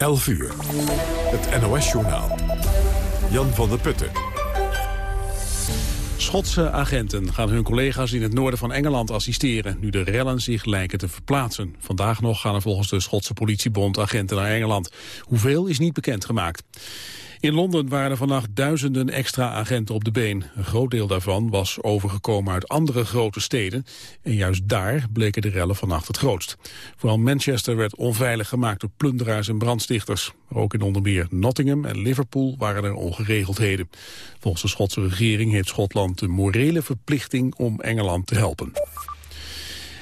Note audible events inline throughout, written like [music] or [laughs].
11 uur. Het NOS-journaal. Jan van der Putten. Schotse agenten gaan hun collega's in het noorden van Engeland assisteren... nu de rellen zich lijken te verplaatsen. Vandaag nog gaan er volgens de Schotse politiebond agenten naar Engeland. Hoeveel is niet bekendgemaakt. In Londen waren vannacht duizenden extra agenten op de been. Een groot deel daarvan was overgekomen uit andere grote steden. En juist daar bleken de rellen vannacht het grootst. Vooral Manchester werd onveilig gemaakt door plunderaars en brandstichters. ook in onder meer Nottingham en Liverpool waren er ongeregeldheden. Volgens de Schotse regering heeft Schotland de morele verplichting om Engeland te helpen.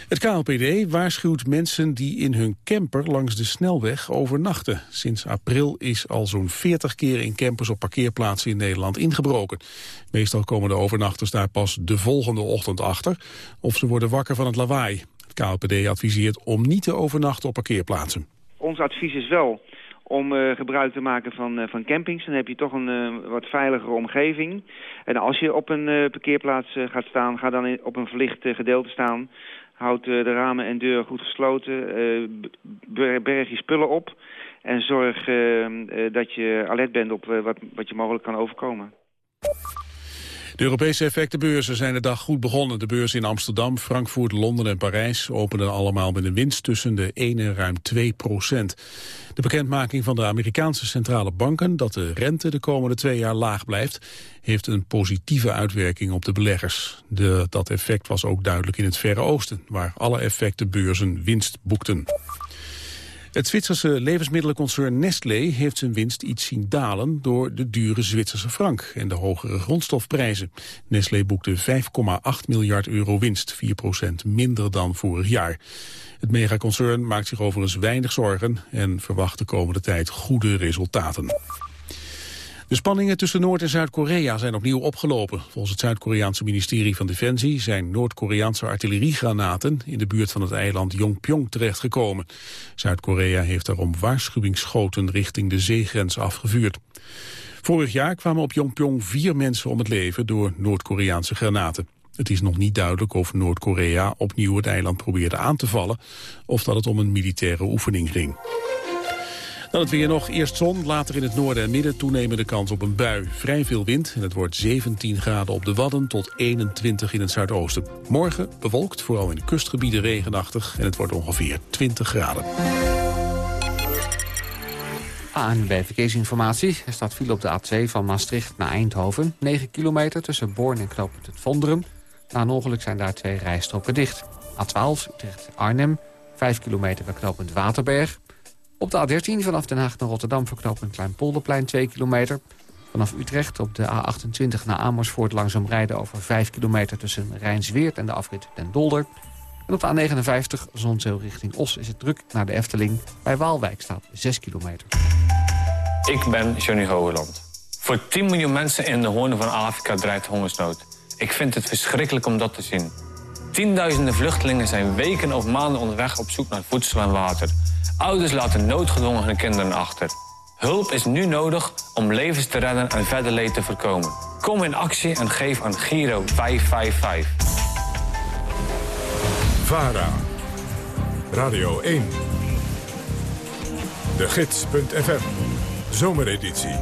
Het KLPD waarschuwt mensen die in hun camper langs de snelweg overnachten. Sinds april is al zo'n 40 keer in campers op parkeerplaatsen in Nederland ingebroken. Meestal komen de overnachters daar pas de volgende ochtend achter... of ze worden wakker van het lawaai. Het KLPD adviseert om niet te overnachten op parkeerplaatsen. Ons advies is wel om uh, gebruik te maken van, uh, van campings. Dan heb je toch een uh, wat veiligere omgeving. En als je op een parkeerplaats gaat staan, ga dan in, op een verlicht gedeelte staan. Houd de ramen en deuren goed gesloten. berg je spullen op. En zorg dat je alert bent op wat, wat je mogelijk kan overkomen. De Europese effectenbeurzen zijn de dag goed begonnen. De beurzen in Amsterdam, Frankfurt, Londen en Parijs openden allemaal met een winst tussen de 1 en ruim 2 procent. De bekendmaking van de Amerikaanse centrale banken dat de rente de komende twee jaar laag blijft, heeft een positieve uitwerking op de beleggers. De, dat effect was ook duidelijk in het Verre Oosten, waar alle effectenbeurzen winst boekten. Het Zwitserse levensmiddelenconcern Nestlé heeft zijn winst iets zien dalen door de dure Zwitserse frank en de hogere grondstofprijzen. Nestlé boekte 5,8 miljard euro winst, 4% minder dan vorig jaar. Het megaconcern maakt zich overigens weinig zorgen en verwacht de komende tijd goede resultaten. De spanningen tussen Noord- en Zuid-Korea zijn opnieuw opgelopen. Volgens het Zuid-Koreaanse ministerie van Defensie zijn Noord-Koreaanse artilleriegranaten in de buurt van het eiland Yongpyong terechtgekomen. Zuid-Korea heeft daarom waarschuwingsschoten richting de zeegrens afgevuurd. Vorig jaar kwamen op Yongpyong vier mensen om het leven door Noord-Koreaanse granaten. Het is nog niet duidelijk of Noord-Korea opnieuw het eiland probeerde aan te vallen... of dat het om een militaire oefening ging. Dan het weer nog. Eerst zon, later in het noorden en midden toenemende kans op een bui. Vrij veel wind en het wordt 17 graden op de Wadden tot 21 in het zuidoosten. Morgen bewolkt, vooral in de kustgebieden regenachtig en het wordt ongeveer 20 graden. ANB Verkeersinformatie. Er staat file op de A2 van Maastricht naar Eindhoven. 9 kilometer tussen Born en Knoopend het Vonderen. Na een ongeluk zijn daar twee rijstroken dicht. A12 Utrecht-Arnhem. 5 kilometer bij knooppunt Waterberg. Op de A13 vanaf Den Haag naar Rotterdam verknoopt een klein polderplein 2 kilometer. Vanaf Utrecht op de A28 naar Amersfoort langzaam rijden over 5 kilometer tussen Rijnsweert en de afrit Den Dolder. En op de A59 Zonzeel richting Os is het druk naar de Efteling. Bij Waalwijk staat 6 kilometer. Ik ben Johnny Hogeland. Voor 10 miljoen mensen in de hoornen van Afrika dreigt hongersnood. Ik vind het verschrikkelijk om dat te zien. Tienduizenden vluchtelingen zijn weken of maanden onderweg op zoek naar voedsel en water. Ouders laten noodgedwongen hun kinderen achter. Hulp is nu nodig om levens te redden en verder leed te voorkomen. Kom in actie en geef aan Giro 555. VARA. Radio 1. De Gids.fm. Zomereditie.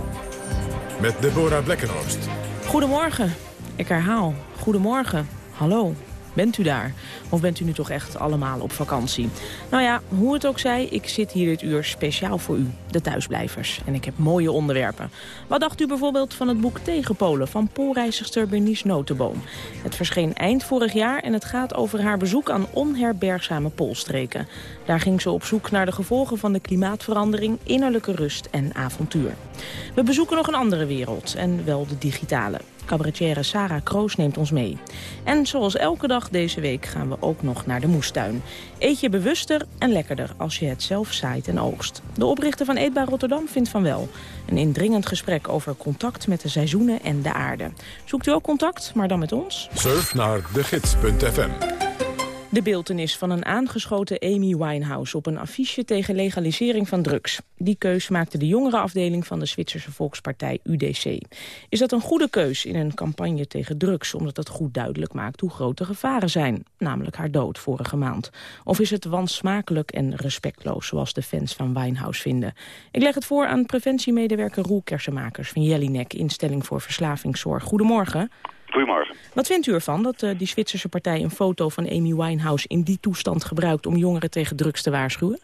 Met Deborah Blekkenhorst. Goedemorgen. Ik herhaal. Goedemorgen. Hallo. Bent u daar? Of bent u nu toch echt allemaal op vakantie? Nou ja, hoe het ook zij, ik zit hier dit uur speciaal voor u, de thuisblijvers. En ik heb mooie onderwerpen. Wat dacht u bijvoorbeeld van het boek Tegenpolen van poolreizigster Bernice Notenboom? Het verscheen eind vorig jaar en het gaat over haar bezoek aan onherbergzame poolstreken. Daar ging ze op zoek naar de gevolgen van de klimaatverandering, innerlijke rust en avontuur. We bezoeken nog een andere wereld en wel de digitale. Cabaretière Sarah Kroos neemt ons mee. En zoals elke dag deze week gaan we ook nog naar de moestuin. Eet je bewuster en lekkerder als je het zelf zaait en oogst. De oprichter van Eetbaar Rotterdam vindt van wel. Een indringend gesprek over contact met de seizoenen en de aarde. Zoekt u ook contact, maar dan met ons? Surf naar degids.fm De beeltenis van een aangeschoten Amy Winehouse op een affiche tegen legalisering van drugs. Die keus maakte de jongere afdeling van de Zwitserse volkspartij UDC. Is dat een goede keus in een campagne tegen drugs... omdat het goed duidelijk maakt hoe groot de gevaren zijn? Namelijk haar dood vorige maand. Of is het wansmakelijk en respectloos, zoals de fans van Winehouse vinden? Ik leg het voor aan preventiemedewerker Roel Kersenmakers van Jellinek... instelling voor verslavingszorg. Goedemorgen. Goedemorgen. Wat vindt u ervan dat uh, die Zwitserse partij een foto van Amy Winehouse in die toestand gebruikt om jongeren tegen drugs te waarschuwen?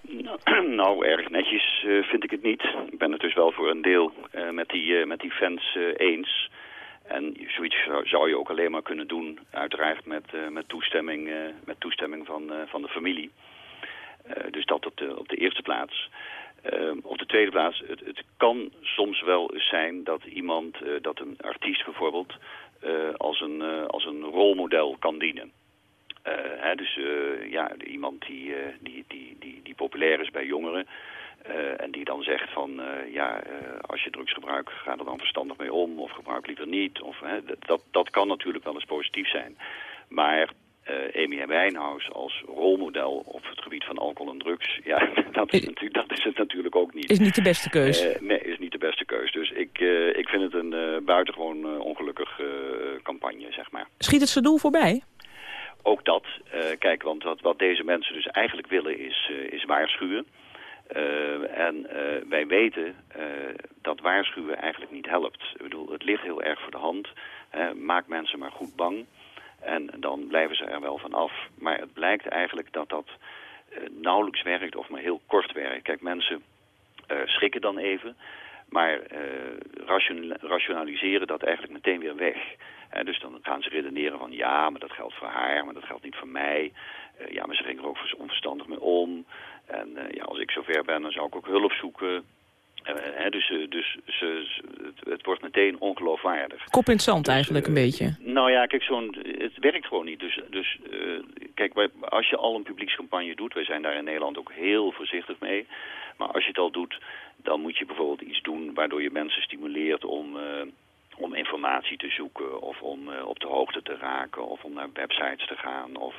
Nou, [clears throat] nou erg netjes uh, vind ik het niet. Ik ben het dus wel voor een deel uh, met, die, met die fans eens. En zoiets zou je ook alleen maar kunnen doen, uiteraard met, met toestemming, met toestemming van, van de familie. dus dat op de, op de eerste plaats. Uh, op de tweede plaats, het, het, kan soms wel zijn dat iemand, uh, dat een artiest bijvoorbeeld, uh, als, een, als een rolmodel kan dienen. Hè, dus ja, iemand die, die, die, die, die populair is bij jongeren en die dan zegt van, ja, als je drugs gebruikt, ga er dan verstandig mee om of gebruik liever niet. Of, dat, dat kan natuurlijk wel eens positief zijn. Maar uh, Amy Winehouse als rolmodel op het gebied van alcohol en drugs. [laughs] Ja, dat is, natuurlijk, dat is het natuurlijk ook niet. Is niet de beste keus? Uh, nee, is niet de beste keus. Dus ik, uh, ik vind het een buitengewoon ongelukkig campagne, zeg maar. Schiet het zijn doel voorbij? Ook dat. kijk, want wat, wat deze mensen dus eigenlijk willen is, is waarschuwen. en wij weten dat waarschuwen eigenlijk niet helpt. Ik bedoel, het ligt heel erg voor de hand. maak mensen maar goed bang. En dan blijven ze er wel van af. Maar het blijkt eigenlijk dat dat uh, nauwelijks werkt of maar heel kort werkt. Kijk, mensen uh, schrikken dan even, maar ration rationaliseren dat eigenlijk meteen weer weg. dus dan gaan ze redeneren van ja, maar dat geldt voor haar, maar dat geldt niet voor mij. ja, maar ze ging er ook onverstandig mee om. En ja, als ik zover ben, dan zou ik ook hulp zoeken. Uh, dus uh, dus ze, het, wordt meteen ongeloofwaardig. Kop in het zand dus, eigenlijk een beetje. Nou ja, kijk, zo'n het werkt gewoon niet. Dus, dus kijk, wij, als je al een publiekscampagne doet... wij zijn daar in Nederland ook heel voorzichtig mee... maar als je het al doet, dan moet je bijvoorbeeld iets doen... waardoor je mensen stimuleert om, om informatie te zoeken... of om op de hoogte te raken... of om naar websites te gaan. Of,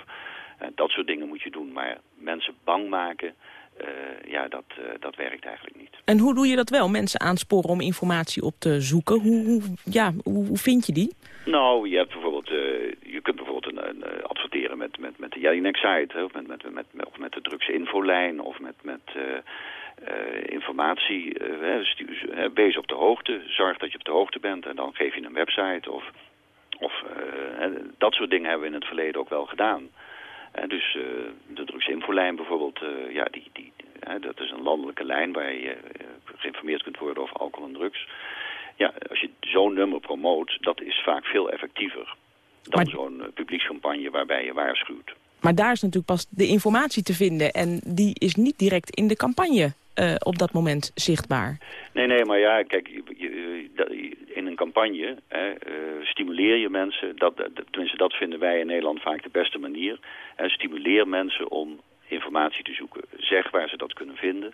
dat soort dingen moet je doen. Maar mensen bang maken... Uh, ja, dat, uh, dat werkt eigenlijk niet. En hoe doe je dat wel? Mensen aansporen om informatie op te zoeken. Hoe, hoe ja, hoe, hoe, vind je die? Nou, je, hebt bijvoorbeeld, uh, je kunt bijvoorbeeld een, een, adverteren met, met, met de Jelinek site, of met, met, met, met, of met de drugsinfolijn, of met, met informatie. wees op de hoogte, zorg dat je op de hoogte bent en dan geef je een website. Of, of dat soort dingen hebben we in het verleden ook wel gedaan. Dus uh, de drugsinfolijn bijvoorbeeld, uh, ja, die, die, dat is een landelijke lijn waar je geïnformeerd kunt worden over alcohol en drugs. Ja, als je zo'n nummer promoot, dat is vaak veel effectiever dan zo'n publiekscampagne waarbij je waarschuwt. Maar daar is natuurlijk pas de informatie te vinden en die is niet direct in de campagne uh, op dat moment zichtbaar. Nee, nee, maar ja, kijk, in een campagne hè, uh, stimuleer je mensen, dat, tenminste dat vinden wij in Nederland vaak de beste manier. En stimuleer mensen om informatie te zoeken. Zeg waar ze dat kunnen vinden.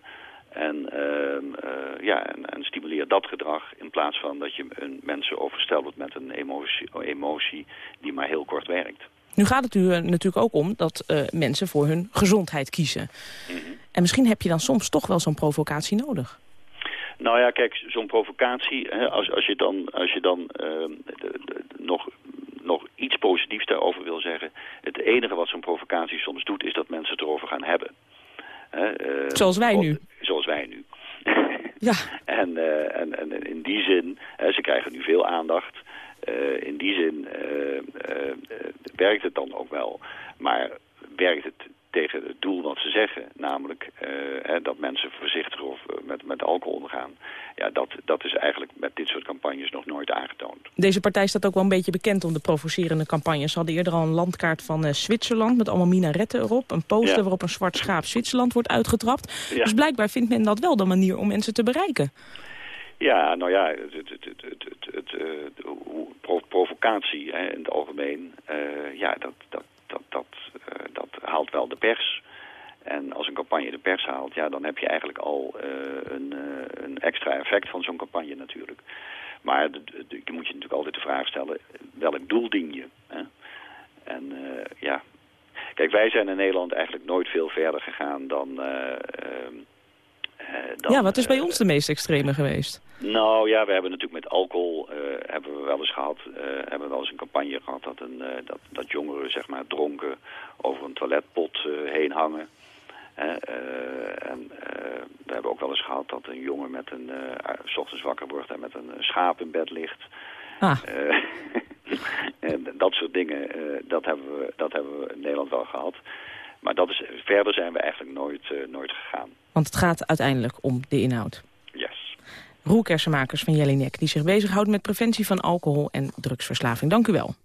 En, uh, ja, en, stimuleer dat gedrag in plaats van dat je mensen overstelt met een emotie die maar heel kort werkt. Nu gaat het u natuurlijk ook om dat uh, mensen voor hun gezondheid kiezen. Mm -hmm. En misschien heb je dan soms toch wel zo'n provocatie nodig. Nou ja, kijk, zo'n provocatie, hè, als, als je dan, als je dan de, de, nog, nog iets positiefs daarover wil zeggen... het enige wat zo'n provocatie soms doet, is dat mensen het erover gaan hebben. Uh, zoals wij nu. Zoals wij nu. ja. [laughs] en, uh, en, en in die zin, ze krijgen nu veel aandacht... Uh, in die zin uh, uh, werkt het dan ook wel. Maar werkt het tegen het doel wat ze zeggen, namelijk hè, dat mensen voorzichtig of, met, met alcohol omgaan. Ja, dat, dat is eigenlijk met dit soort campagnes nog nooit aangetoond. Deze partij staat ook wel een beetje bekend om de provocerende campagnes. Ze hadden eerder al een landkaart van Zwitserland met allemaal minaretten erop. Een poster ja. waarop een zwart schaap Zwitserland wordt uitgetrapt. Ja. Dus blijkbaar vindt men dat wel de manier om mensen te bereiken. Ja, nou ja, het, het, het, het, het, het uh, provocatie hè, in het algemeen, uh, ja, dat, dat, dat, dat, uh, dat haalt wel de pers. En als een campagne de pers haalt, ja, dan heb je eigenlijk al een, een extra effect van zo'n campagne natuurlijk. Maar de, de, je moet je natuurlijk altijd de vraag stellen, welk doel dien je? Hè? En ja, kijk, wij zijn in Nederland eigenlijk nooit veel verder gegaan dan... Ehm, dan ja, wat is bij ons de meest extreme geweest? Nou ja, we hebben natuurlijk met alcohol, hebben we wel eens gehad, hebben we wel eens een campagne gehad dat, een, dat, dat jongeren zeg maar dronken over een toiletpot heen hangen. Uh, en uh, we hebben ook wel eens gehad dat een jongen met een, uh, s ochtends wakker wordt en met een schaap in bed ligt. Ah. [laughs] en dat soort dingen, dat, hebben we, dat hebben we in Nederland wel gehad. Maar dat is, verder zijn we eigenlijk nooit, nooit gegaan. Want het gaat uiteindelijk om de inhoud. Yes. Roel Kersenmakers van Jellinek, die zich bezighoudt met preventie van alcohol en drugsverslaving. Dank u wel.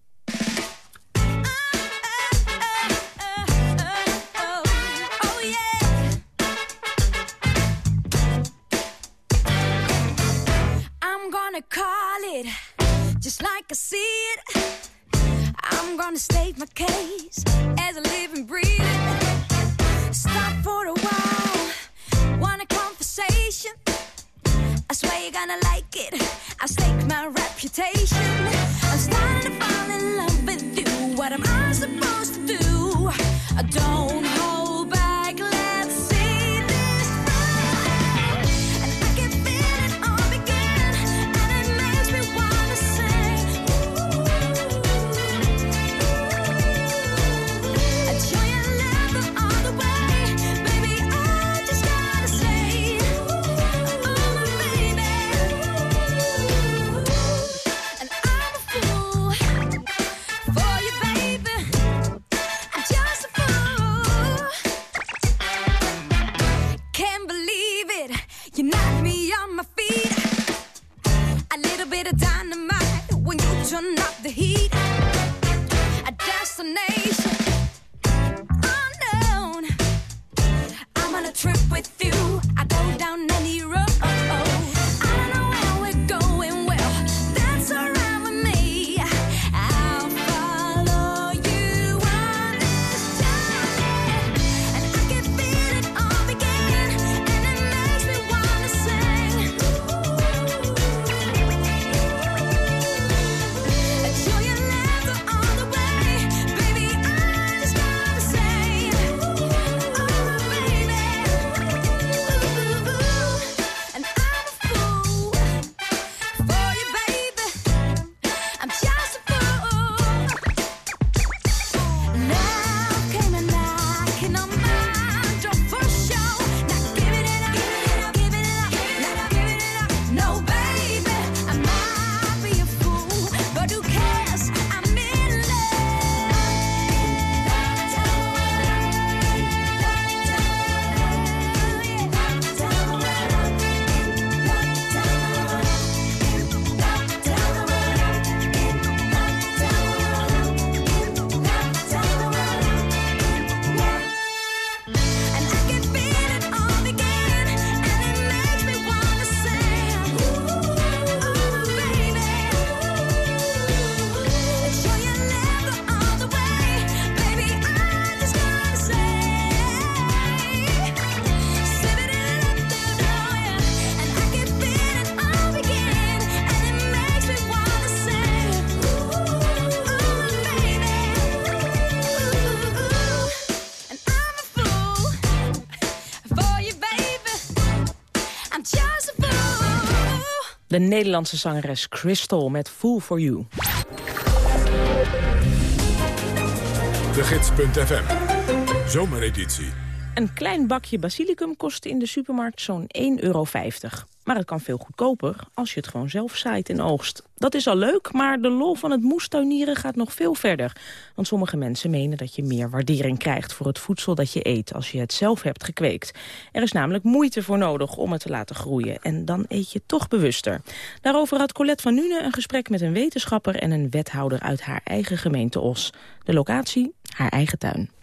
De Nederlandse zangeres Crystal met Fool for You. De Gids.fm. Zomereditie. Een klein bakje basilicum kost in de supermarkt zo'n 1,50 euro. Maar het kan veel goedkoper als je het gewoon zelf zaait en oogst. Dat is al leuk, maar de lol van het moestuinieren gaat nog veel verder. Want sommige mensen menen dat je meer waardering krijgt voor het voedsel dat je eet als je het zelf hebt gekweekt. Er is namelijk moeite voor nodig om het te laten groeien. En dan eet je toch bewuster. Daarover had Colette van Nune een gesprek met een wetenschapper en een wethouder uit haar eigen gemeente Os. De locatie, haar eigen tuin.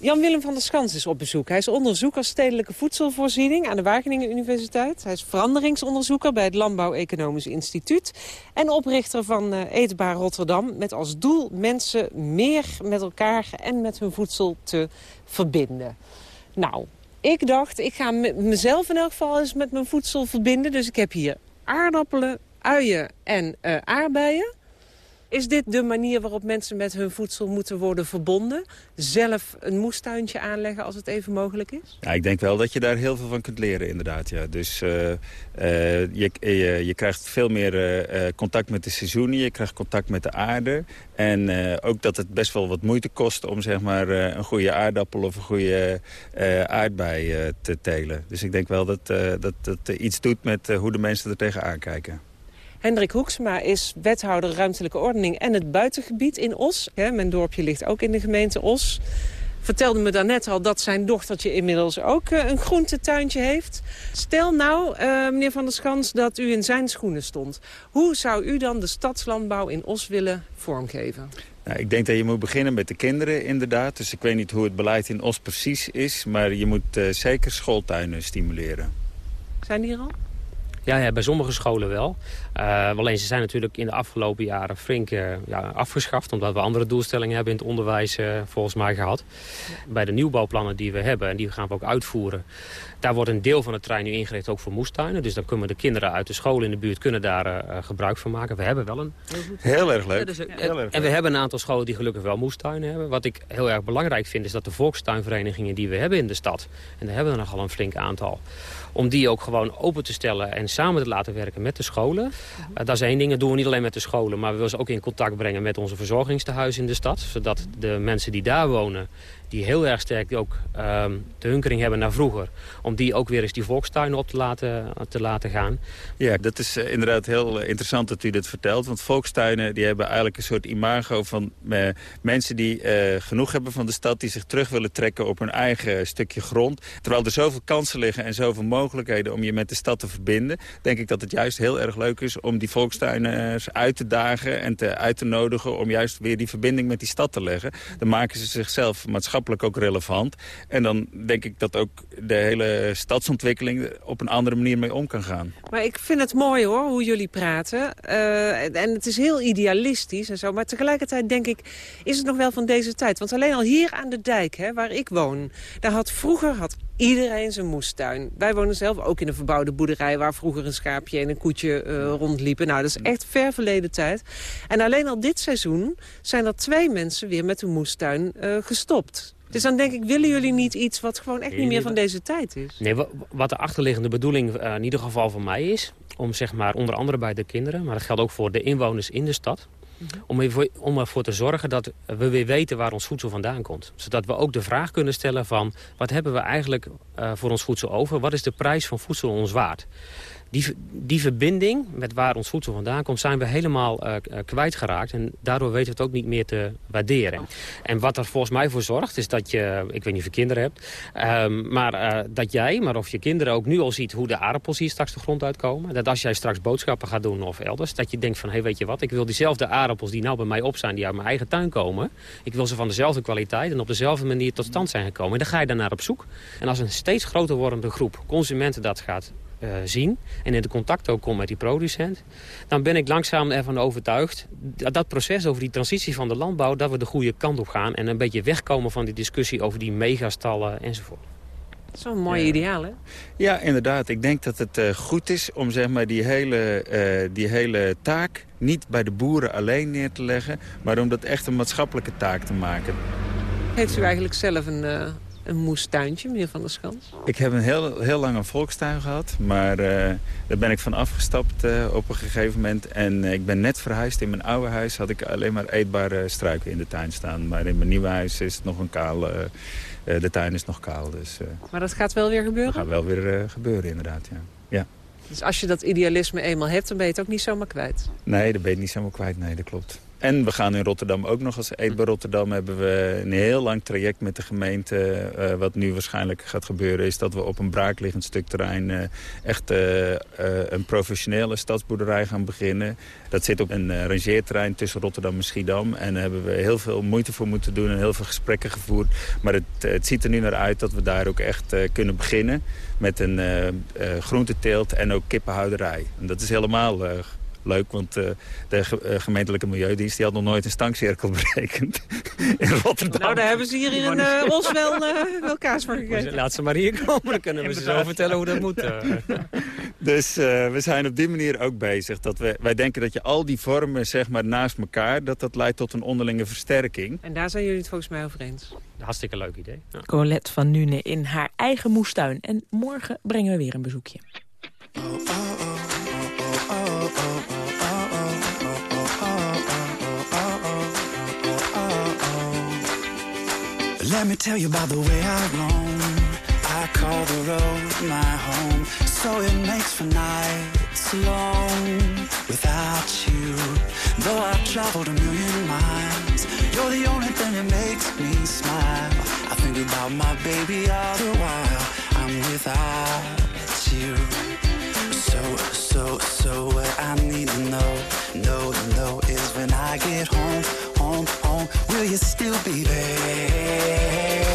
Jan-Willem van der Skans is op bezoek. Hij is onderzoeker stedelijke voedselvoorziening aan de Wageningen Universiteit. Hij is veranderingsonderzoeker bij het Landbouw Economisch Instituut. En oprichter van uh, Eetbaar Rotterdam. Met als doel mensen meer met elkaar en met hun voedsel te verbinden. Nou, ik dacht, ik ga mezelf in elk geval eens met mijn voedsel verbinden. Dus ik heb hier aardappelen, uien en uh, aardbeien. Is dit de manier waarop mensen met hun voedsel moeten worden verbonden? Zelf een moestuintje aanleggen als het even mogelijk is? Ja, ik denk wel dat je daar heel veel van kunt leren inderdaad. Ja. Dus uh, uh, je, je, je, krijgt veel meer contact met de seizoenen. Je krijgt contact met de aarde. En ook dat het best wel wat moeite kost om zeg maar, een goede aardappel of een goede aardbei te telen. Dus ik denk wel dat dat, dat iets doet met hoe de mensen er tegenaan kijken. Hendrik Hoeksma is wethouder ruimtelijke ordening en het buitengebied in Os. mijn dorpje ligt ook in de gemeente Os. Vertelde me daarnet al dat zijn dochtertje inmiddels ook eh, een groentetuintje heeft. Stel nou, uh, meneer Van der Schans, dat u in zijn schoenen stond. Hoe zou u dan de stadslandbouw in Os willen vormgeven? Nou, ik denk dat je moet beginnen met de kinderen inderdaad. Dus ik weet niet hoe het beleid in Os precies is. Maar je moet uh, zeker schooltuinen stimuleren. Zijn die er al? Ja, ja, bij sommige scholen wel. Uh, alleen ze zijn natuurlijk in de afgelopen jaren flink uh, ja, afgeschaft... omdat we andere doelstellingen hebben in het onderwijs uh, volgens mij gehad. Bij de nieuwbouwplannen die we hebben, en die gaan we ook uitvoeren... daar wordt een deel van het trein nu ingericht ook voor moestuinen. Dus dan kunnen de kinderen uit de scholen in de buurt kunnen daar gebruik van maken. We hebben wel een... Heel erg leuk. dus, heel erg en we hebben een aantal scholen die gelukkig wel moestuinen hebben. Wat ik heel erg belangrijk vind is dat de volkstuinverenigingen die we hebben in de stad... en daar hebben we nogal een flink aantal om die ook gewoon open te stellen en samen te laten werken met de scholen. Uh, dat is één ding, dat doen we niet alleen met de scholen... maar we willen ze ook in contact brengen met onze verzorgingstehuizen in de stad. Zodat de mensen die daar wonen die heel erg sterk ook um, de hunkering hebben naar vroeger. Om die ook weer eens die volkstuinen op te laten, te laten gaan. Ja, dat is uh, inderdaad heel uh, interessant dat u dit vertelt. Want volkstuinen die hebben eigenlijk een soort imago van uh, mensen die genoeg hebben van de stad. Die zich terug willen trekken op hun eigen stukje grond. Terwijl er zoveel kansen liggen en zoveel mogelijkheden om je met de stad te verbinden. Denk ik dat het juist heel erg leuk is om die volkstuinen uit te dagen en te, uit te nodigen. Om juist weer die verbinding met die stad te leggen. Dan maken ze zichzelf maatschappelijk ook relevant. En dan denk ik dat ook de hele stadsontwikkeling op een andere manier mee om kan gaan. Maar ik vind het mooi hoor, hoe jullie praten. Uh, en het is heel idealistisch en zo. Maar tegelijkertijd denk ik, is het nog wel van deze tijd? Want alleen al hier aan de dijk, hè, waar ik woon... daar had vroeger had iedereen zijn moestuin. Wij wonen zelf ook in een verbouwde boerderij... waar vroeger een schaapje en een koetje uh, rondliepen. Nou, dat is echt ver verleden tijd. En alleen al dit seizoen zijn er twee mensen weer met hun moestuin uh, gestopt. Dus dan denk ik, willen jullie niet iets wat gewoon echt niet meer van deze tijd is? Nee, wat de achterliggende bedoeling uh, in ieder geval voor mij is... om zeg maar onder andere bij de kinderen... maar dat geldt ook voor de inwoners in de stad... Om, ervoor, om te zorgen dat we weer weten waar ons voedsel vandaan komt. Zodat we ook de vraag kunnen stellen van... wat hebben we eigenlijk uh, voor ons voedsel over? Wat is de prijs van voedsel ons waard? Die, die verbinding met waar ons voedsel vandaan komt... zijn we helemaal uh, kwijtgeraakt. En daardoor weten we het ook niet meer te waarderen. En wat er volgens mij voor zorgt, is dat je... ik weet niet of je kinderen hebt... Um, maar uh, dat jij, maar of je kinderen ook nu al ziet... hoe de aardappels hier straks de grond uitkomen. Dat als jij straks boodschappen gaat doen of elders... dat je denkt van, hé, hey, weet je wat... ik wil diezelfde aardappels die nou bij mij op zijn... die uit mijn eigen tuin komen... ik wil ze van dezelfde kwaliteit en op dezelfde manier tot stand zijn gekomen. En dan ga je daarnaar op zoek. En als een steeds groter wordende groep consumenten dat gaat uh, zien en in de contact ook komt met die producent... dan ben ik langzaam ervan overtuigd dat dat proces over die transitie van de landbouw... dat we de goede kant op gaan en een beetje wegkomen van die discussie over die megastallen enzovoort. Zo'n mooi ja. ideaal, hè? Ja, inderdaad. Ik denk dat het uh, goed is om zeg maar, die, hele, uh, die hele taak niet bij de boeren alleen neer te leggen... maar om dat echt een maatschappelijke taak te maken. Heeft u eigenlijk zelf een, uh, een moestuintje, meneer Van der Schans? Ik heb een heel, heel lang een volkstuin gehad, maar uh, daar ben ik van afgestapt uh, op een gegeven moment. En uh, ik ben net verhuisd. In mijn oude huis had ik alleen maar eetbare struiken in de tuin staan. Maar in mijn nieuwe huis is het nog een kaal... de tuin is nog kaal. Dus, maar dat gaat wel weer gebeuren? Dat gaat wel weer gebeuren, inderdaad, ja. ja. Dus als je dat idealisme eenmaal hebt, dan ben je het ook niet zomaar kwijt? Nee, dan ben je niet zomaar kwijt. Nee, dat klopt. En we gaan in Rotterdam ook nog als Eetbaar Rotterdam hebben we een heel lang traject met de gemeente. Uh, wat nu waarschijnlijk gaat gebeuren is dat we op een braakliggend stuk terrein uh, echt uh, een professionele stadsboerderij gaan beginnen. Dat zit op een rangeerterrein tussen Rotterdam en Schiedam. En daar hebben we heel veel moeite voor moeten doen en heel veel gesprekken gevoerd. Maar het, het ziet er nu naar uit dat we daar ook echt kunnen beginnen met een groenteteelt en ook kippenhouderij. En dat is helemaal leuk, want uh, de ge uh, gemeentelijke Milieudienst die had nog nooit een stankcirkel [laughs] berekend in Rotterdam. Nou, daar hebben ze hier in uh, Os wel, wel kaas voor gegeven. Laat ze maar hier komen, dan kunnen we ze zo vertellen hoe dat moet. [laughs] Dus eh, we zijn op die manier ook bezig. Dat we, wij denken dat je al die vormen zeg maar, naast elkaar... dat dat leidt tot een onderlinge versterking. En daar zijn jullie het volgens mij over eens. Hartstikke leuk idee. Ja. Colette van Nune in haar eigen moestuin. En morgen brengen we weer een bezoekje. Let me tell you about the way I roam. I call the road my home, so it makes for nights alone without you. Though I've traveled a million miles, you're the only thing that makes me smile. I think about my baby all the while I'm without you. So, so, so what I need to know, know, know is when I get home, will you still be there?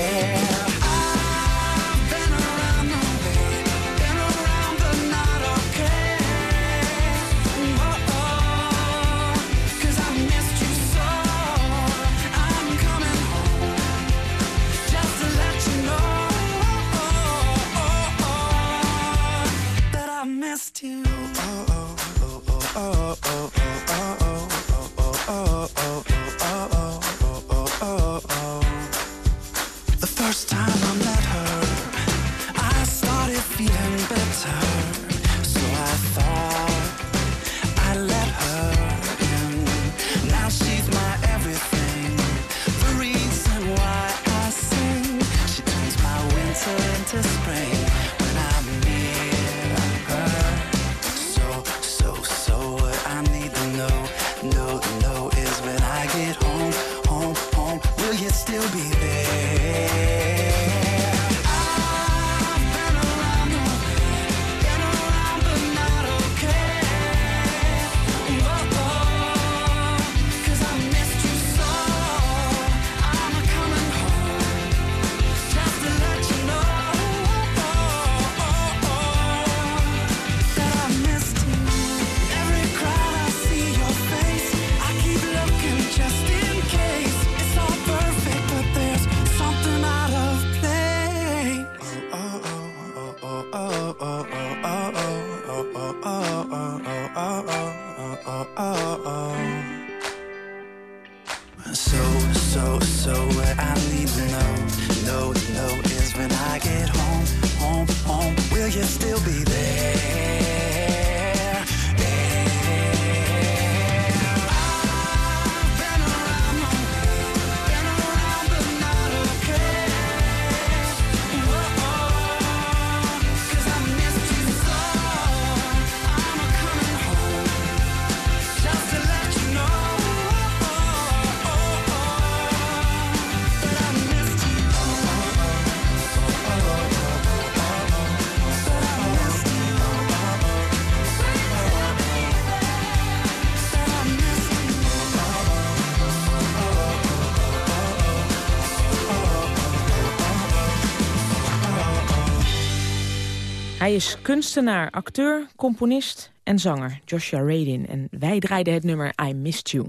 Hij is kunstenaar, acteur, componist en zanger, Joshua Radin. En wij draaiden het nummer I Missed You.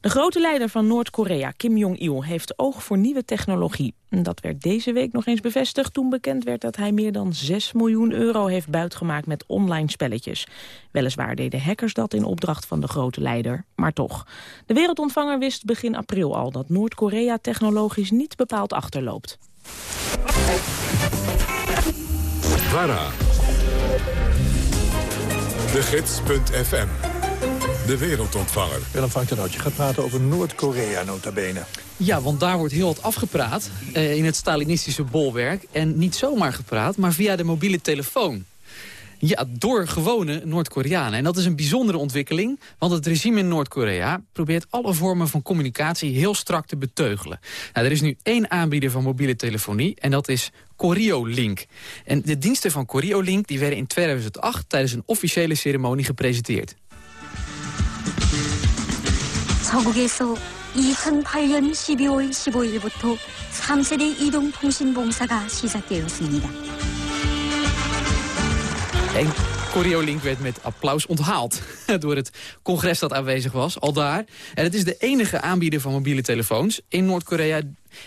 De grote leider van Noord-Korea, Kim Jong-il, heeft oog voor nieuwe technologie. Dat werd deze week nog eens bevestigd toen bekend werd dat hij meer dan 6 miljoen euro heeft buitgemaakt met online spelletjes. Weliswaar deden hackers dat in opdracht van de grote leider, maar toch. De wereldontvanger wist begin april al dat Noord-Korea technologisch niet bepaald achterloopt. VARA. De Gids.fm. De wereldontvanger. Willem van Tenootje gaat praten over Noord-Korea, nota bene. Ja, want daar wordt heel wat afgepraat eh, in het Stalinistische bolwerk. En niet zomaar gepraat, maar via de mobiele telefoon. Ja, door gewone Noord-Koreanen. En dat is een bijzondere ontwikkeling, want het regime in Noord-Korea probeert alle vormen van communicatie heel strak te beteugelen. Nou, er is nu één aanbieder van mobiele telefonie en dat is Link. En de diensten van Link die werden in 2008 tijdens een officiële ceremonie gepresenteerd. 서국에서 2008년 12월 15일부터 3세대 이동통신봉사가 시작되었습니다. En Link werd met applaus onthaald [laughs] door het congres dat aanwezig was, al daar. En het is de enige aanbieder van mobiele telefoons in Noord-Korea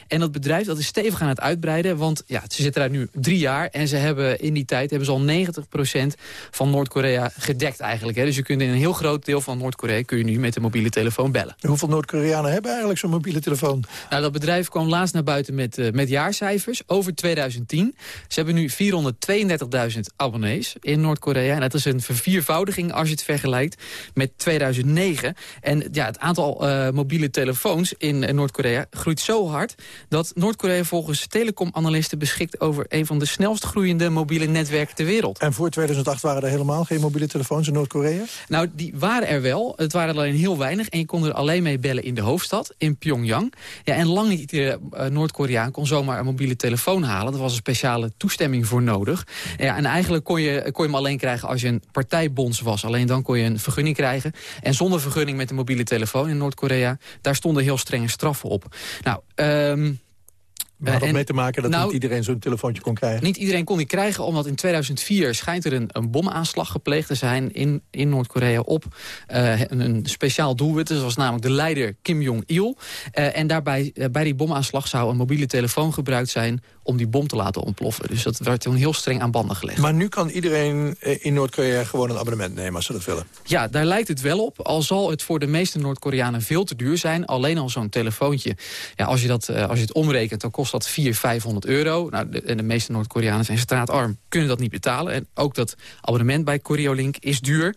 en dat bedrijf dat is stevig aan het uitbreiden. Want ja, ze zitten daar nu drie jaar. En ze hebben in die tijd hebben ze al 90% van Noord-Korea gedekt eigenlijk. Hè. Dus je kunt in een heel groot deel van Noord-Korea... kun je nu met een mobiele telefoon bellen. Hoeveel Noord-Koreanen hebben eigenlijk zo'n mobiele telefoon? Nou, dat bedrijf kwam laatst naar buiten met, uh, met jaarcijfers over 2010. Ze hebben nu 432.000 abonnees in Noord-Korea. En dat is een verviervoudiging als je het vergelijkt met 2009. En ja, het aantal uh, mobiele telefoons in uh, Noord-Korea groeit zo hard... dat Noord-Korea volgens telecomanalisten beschikt over... een van de snelst groeiende mobiele netwerken ter wereld. En voor 2008 waren er helemaal geen mobiele telefoons in Noord-Korea? Nou, die waren er wel. Het waren alleen heel weinig. En je kon er alleen mee bellen in de hoofdstad, in Pyongyang. Ja, en lang niet iedere uh, Noord-Koreaan kon zomaar een mobiele telefoon halen. Er was een speciale toestemming voor nodig. Ja, en eigenlijk kon je, kon je hem alleen krijgen als je een partijbonds was. Alleen dan kon je een vergunning krijgen. En zonder vergunning met een mobiele telefoon in Noord-Korea... daar stonden heel strenge straffen op. Nou, um, maar had dat en- mee te maken dat nou, niet iedereen zo'n telefoontje kon krijgen? Niet iedereen kon die krijgen, omdat in 2004 schijnt er een, een bomaanslag gepleegd te zijn in, in Noord-Korea op eh, een, speciaal doelwit. Dat was namelijk de leider Kim Jong-il. Eh, en daarbij, eh, bij die bomaanslag zou een mobiele telefoon gebruikt zijn om die bom te laten ontploffen. Dus dat werd toen heel streng aan banden gelegd. Maar nu kan iedereen eh, in Noord-Korea gewoon een abonnement nemen als ze dat willen. Ja, daar lijkt het wel op. Al zal het voor de meeste Noord-Koreanen veel te duur zijn. Alleen al zo'n telefoontje. Ja, als, je dat, eh, als je het omrekent, dan kost dat 400, 500 euro. Nou, de, en de meeste Noord-Koreanen zijn straatarm, kunnen dat niet betalen. En ook dat abonnement bij Koreolink is duur.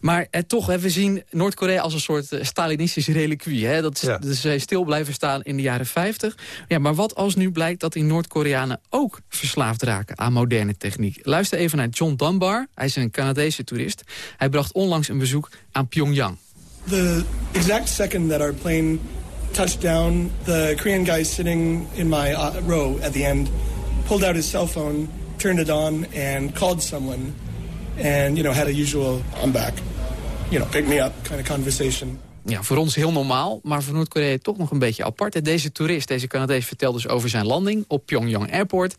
Maar eh, toch, hè, we zien Noord-Korea als een soort eh, Stalinistische reliquie. Hè? Dat, Ja. dat zij stil blijven staan in de jaren 50. Ja, maar wat als nu blijkt dat die Noord-Koreanen ook verslaafd raken aan moderne techniek? Luister even naar John Dunbar. Hij is een Canadese toerist. Hij bracht onlangs een bezoek aan Pyongyang. The exact second that our plane touched down, the Korean guy sitting in my uh, row at the end pulled out his cell phone, turned it on, and called someone, and you know had a usual "I'm back," you know, pick me up kind of conversation. Ja, voor ons heel normaal, maar voor Noord-Korea toch nog een beetje apart. Deze toerist, deze Canadees, vertelt dus over zijn landing op Pyongyang Airport.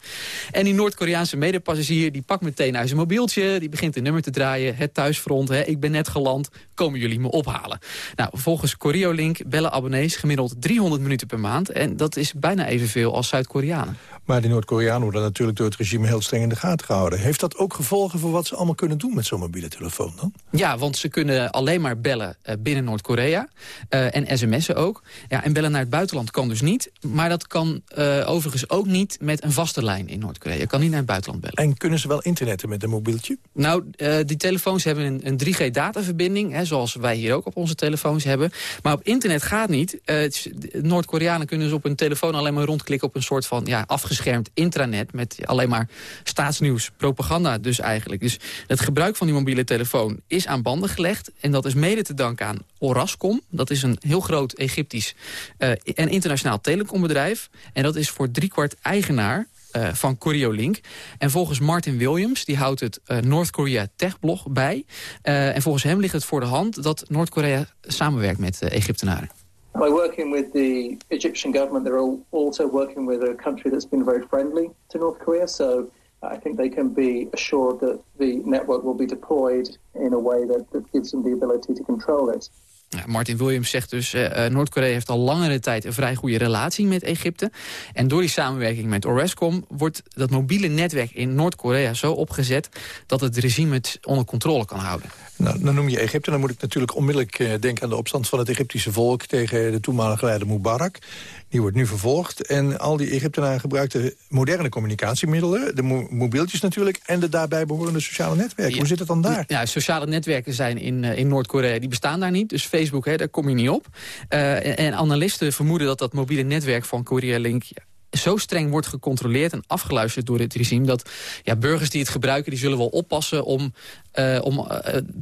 En die Noord-Koreaanse medepassagier die pakt meteen uit zijn mobieltje... die begint een nummer te draaien, het thuisfront, hè, ik ben net geland... komen jullie me ophalen? Nou, volgens Koreolink bellen abonnees gemiddeld 300 minuten per maand... en dat is bijna evenveel als Zuid-Koreanen. Maar die Noord-Koreanen worden natuurlijk door het regime heel streng in de gaten gehouden. Heeft dat ook gevolgen voor wat ze allemaal kunnen doen met zo'n mobiele telefoon dan? Ja, want ze kunnen alleen maar bellen eh, binnen Noord-Korea. eh, en sms'en ook. Ja, en bellen naar het buitenland kan dus niet. Maar dat kan eh, overigens ook niet met een vaste lijn in Noord-Korea. Je kan niet naar het buitenland bellen. En kunnen ze wel internetten met een mobieltje? Nou, die telefoons hebben een, een 3G-dataverbinding, hè, zoals wij hier ook op onze telefoons hebben. Maar op internet gaat niet. De Noord-Koreanen kunnen dus op hun telefoon alleen maar rondklikken op een soort van ja, afgeschermd intranet met alleen maar staatsnieuws, propaganda dus eigenlijk. Dus het gebruik van die mobiele telefoon is aan banden gelegd. En dat is mede te danken aan Orascom. Dat is een heel groot Egyptisch eh, en internationaal telecombedrijf. En dat is voor driekwart eigenaar eh, van Koreolink. En volgens Martin Williams, die houdt het eh, North Korea Tech Blog bij. En volgens hem ligt het voor de hand dat Noord-Korea samenwerkt met Egyptenaren. By working with the Egyptian government, they're also working with a country that's been very friendly to North Korea. So I think they can be assured that the network will be deployed in a way that, that gives them the ability to control it. Martin Williams zegt dus, eh, eh, Noord-Korea heeft al langere tijd een vrij goede relatie met Egypte. En door die samenwerking met Orascom wordt dat mobiele netwerk in Noord-Korea zo opgezet dat het regime het onder controle kan houden. Nou, dan noem je Egypte. Dan moet ik natuurlijk onmiddellijk eh, denken aan de opstand van het Egyptische volk... tegen de toenmalige leider Mubarak. Die wordt nu vervolgd. En al die Egyptenaren gebruikten moderne communicatiemiddelen. De mo- mobieltjes natuurlijk. En de daarbij behorende sociale netwerken. Hoe zit het dan daar? Ja, sociale netwerken zijn in, eh, in Noord-Korea, die bestaan daar niet. Dus Facebook, hè, daar kom je niet op. Eh, en, en analisten vermoeden dat dat mobiele netwerk van Korea Link zo streng wordt gecontroleerd en afgeluisterd door het regime... dat ja, burgers die het gebruiken, die zullen wel oppassen om, eh, om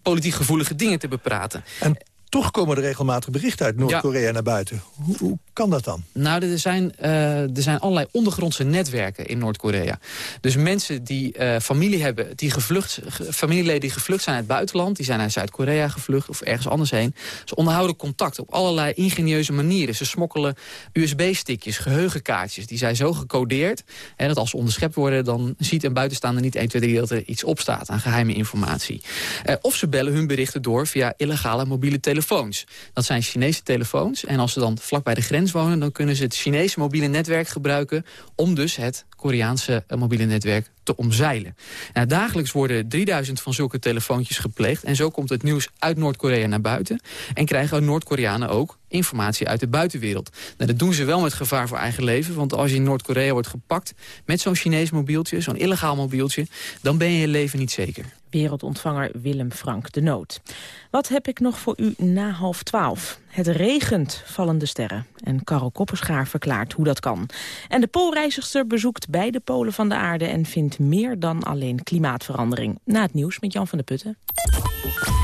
politiek gevoelige dingen te bepraten. En toch komen er regelmatig berichten uit Noord-Korea naar buiten. Hoe, hoe kan dat dan? Nou, er zijn, eh, er zijn allerlei ondergrondse netwerken in Noord-Korea. Dus mensen die eh, familie hebben, die gevlucht, ge- familieleden die gevlucht zijn uit het buitenland... die zijn naar Zuid-Korea gevlucht of ergens anders heen. Ze onderhouden contact op allerlei ingenieuze manieren. Ze smokkelen USB-stickjes, geheugenkaartjes. Die zijn zo gecodeerd hè, dat als ze onderschept worden... dan ziet een buitenstaander niet 1, 2, 3 dat er iets op staat aan geheime informatie. Eh, of ze bellen hun berichten door via illegale mobiele telefoons telefoons. Dat zijn Chinese telefoons. En als ze dan vlak bij de grens wonen... dan kunnen ze het Chinese mobiele netwerk gebruiken... om dus het Koreaanse eh, mobiele netwerk te omzeilen. Nou, dagelijks worden 3000 van zulke telefoontjes gepleegd. En zo komt het nieuws uit Noord-Korea naar buiten. En krijgen Noord-Koreanen ook informatie uit de buitenwereld. Nou, dat doen ze wel met gevaar voor eigen leven. Want als je in Noord-Korea wordt gepakt met zo'n Chinees mobieltje... zo'n illegaal mobieltje, dan ben je je leven niet zeker. Wereldontvanger Willem Frank de Noot. Wat heb ik nog voor u na half twaalf? Het regent vallende sterren. En Karel Kopperschaar verklaart hoe dat kan. En de poolreizigster bezoekt beide polen van de aarde... en vindt meer dan alleen klimaatverandering. Na het nieuws met Jan van der Putten.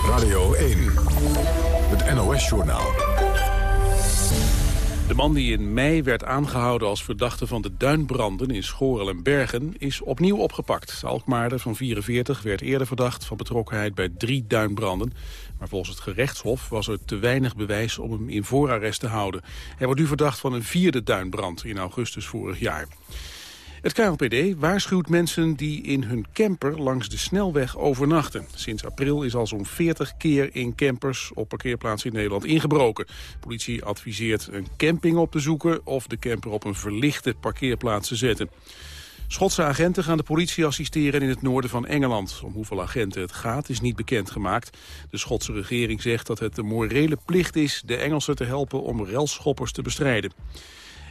Radio 1, het NOS-journaal. De man die in mei werd aangehouden als verdachte van de duinbranden in Schorel en Bergen is opnieuw opgepakt. De Alkmaarder van 44 werd eerder verdacht van betrokkenheid bij drie duinbranden. Maar volgens het gerechtshof was er te weinig bewijs om hem in voorarrest te houden. Hij wordt nu verdacht van een vierde duinbrand in augustus vorig jaar. Het KLPD waarschuwt mensen die in hun camper langs de snelweg overnachten. Sinds april is al zo'n 40 keer in campers op parkeerplaatsen in Nederland ingebroken. Politie adviseert een camping op te zoeken of de camper op een verlichte parkeerplaats te zetten. Schotse agenten gaan de politie assisteren in het noorden van Engeland. Om hoeveel agenten het gaat is niet bekendgemaakt. De Schotse regering zegt dat het de morele plicht is de Engelsen te helpen om relschoppers te bestrijden.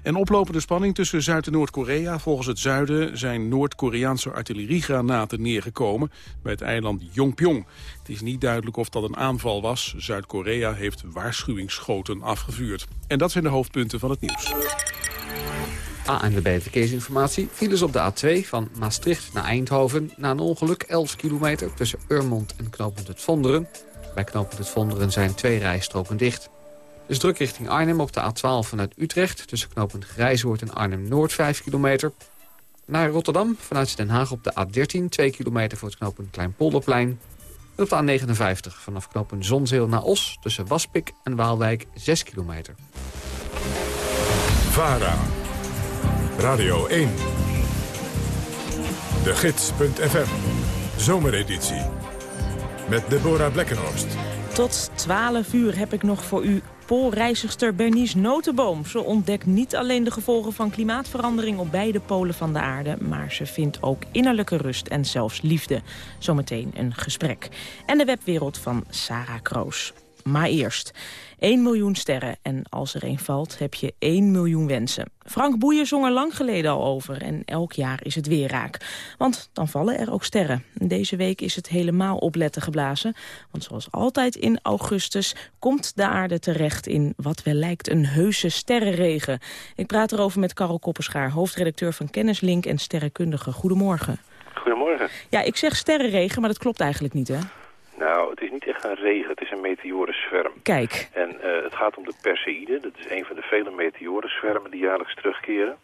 En oplopende spanning tussen Zuid- en Noord-Korea. Volgens het zuiden zijn Noord-Koreaanse artilleriegranaten neergekomen bij het eiland Yongpyong. Het is niet duidelijk of dat een aanval was. Zuid-Korea heeft waarschuwingsschoten afgevuurd. En dat zijn de hoofdpunten van het nieuws. ANWB Verkeersinformatie. Files op de A2 van Maastricht naar Eindhoven. Na een ongeluk 11 kilometer tussen Urmond en knooppunt het Vonderen. Bij knooppunt het Vonderen zijn twee rijstroken dicht. Dus druk richting Arnhem op de A12 vanuit Utrecht... tussen knooppunt Grijzoord en Arnhem-Noord 5 kilometer. Naar Rotterdam vanuit Den Haag op de A13... 2 kilometer voor het knooppunt Kleinpolderplein. En op de A59 vanaf knooppunt Zonzeel naar Os... tussen Waspik en Waalwijk 6 kilometer. VARA, Radio 1, de gids.fm, zomereditie. Met Deborah Blekkenhorst. Tot 12 uur heb ik nog voor u poolreizigster Bernice Notenboom. Ze ontdekt niet alleen de gevolgen van klimaatverandering op beide polen van de aarde... maar ze vindt ook innerlijke rust en zelfs liefde. Zometeen een gesprek. En de webwereld van Sarah Kroos. Maar eerst, 1 miljoen sterren. En als er een valt, heb je 1 miljoen wensen. Frank Boeien zong er lang geleden al over. En elk jaar is het weer raak. Want dan vallen er ook sterren. Deze week is het helemaal opletten geblazen. Want zoals altijd in augustus komt de aarde terecht in wat wel lijkt een heuse sterrenregen. Ik praat erover met Karel Kopperschaar, hoofdredacteur van Kennislink en sterrenkundige. Goedemorgen. Goedemorgen. Ja, ik zeg sterrenregen, maar dat klopt eigenlijk niet, hè? Nou, het is niet echt een regen, het is een meteorenzwerm. Kijk. En eh, het gaat om de Perseïde, dat is een van de vele meteorenzwermen die jaarlijks terugkeren.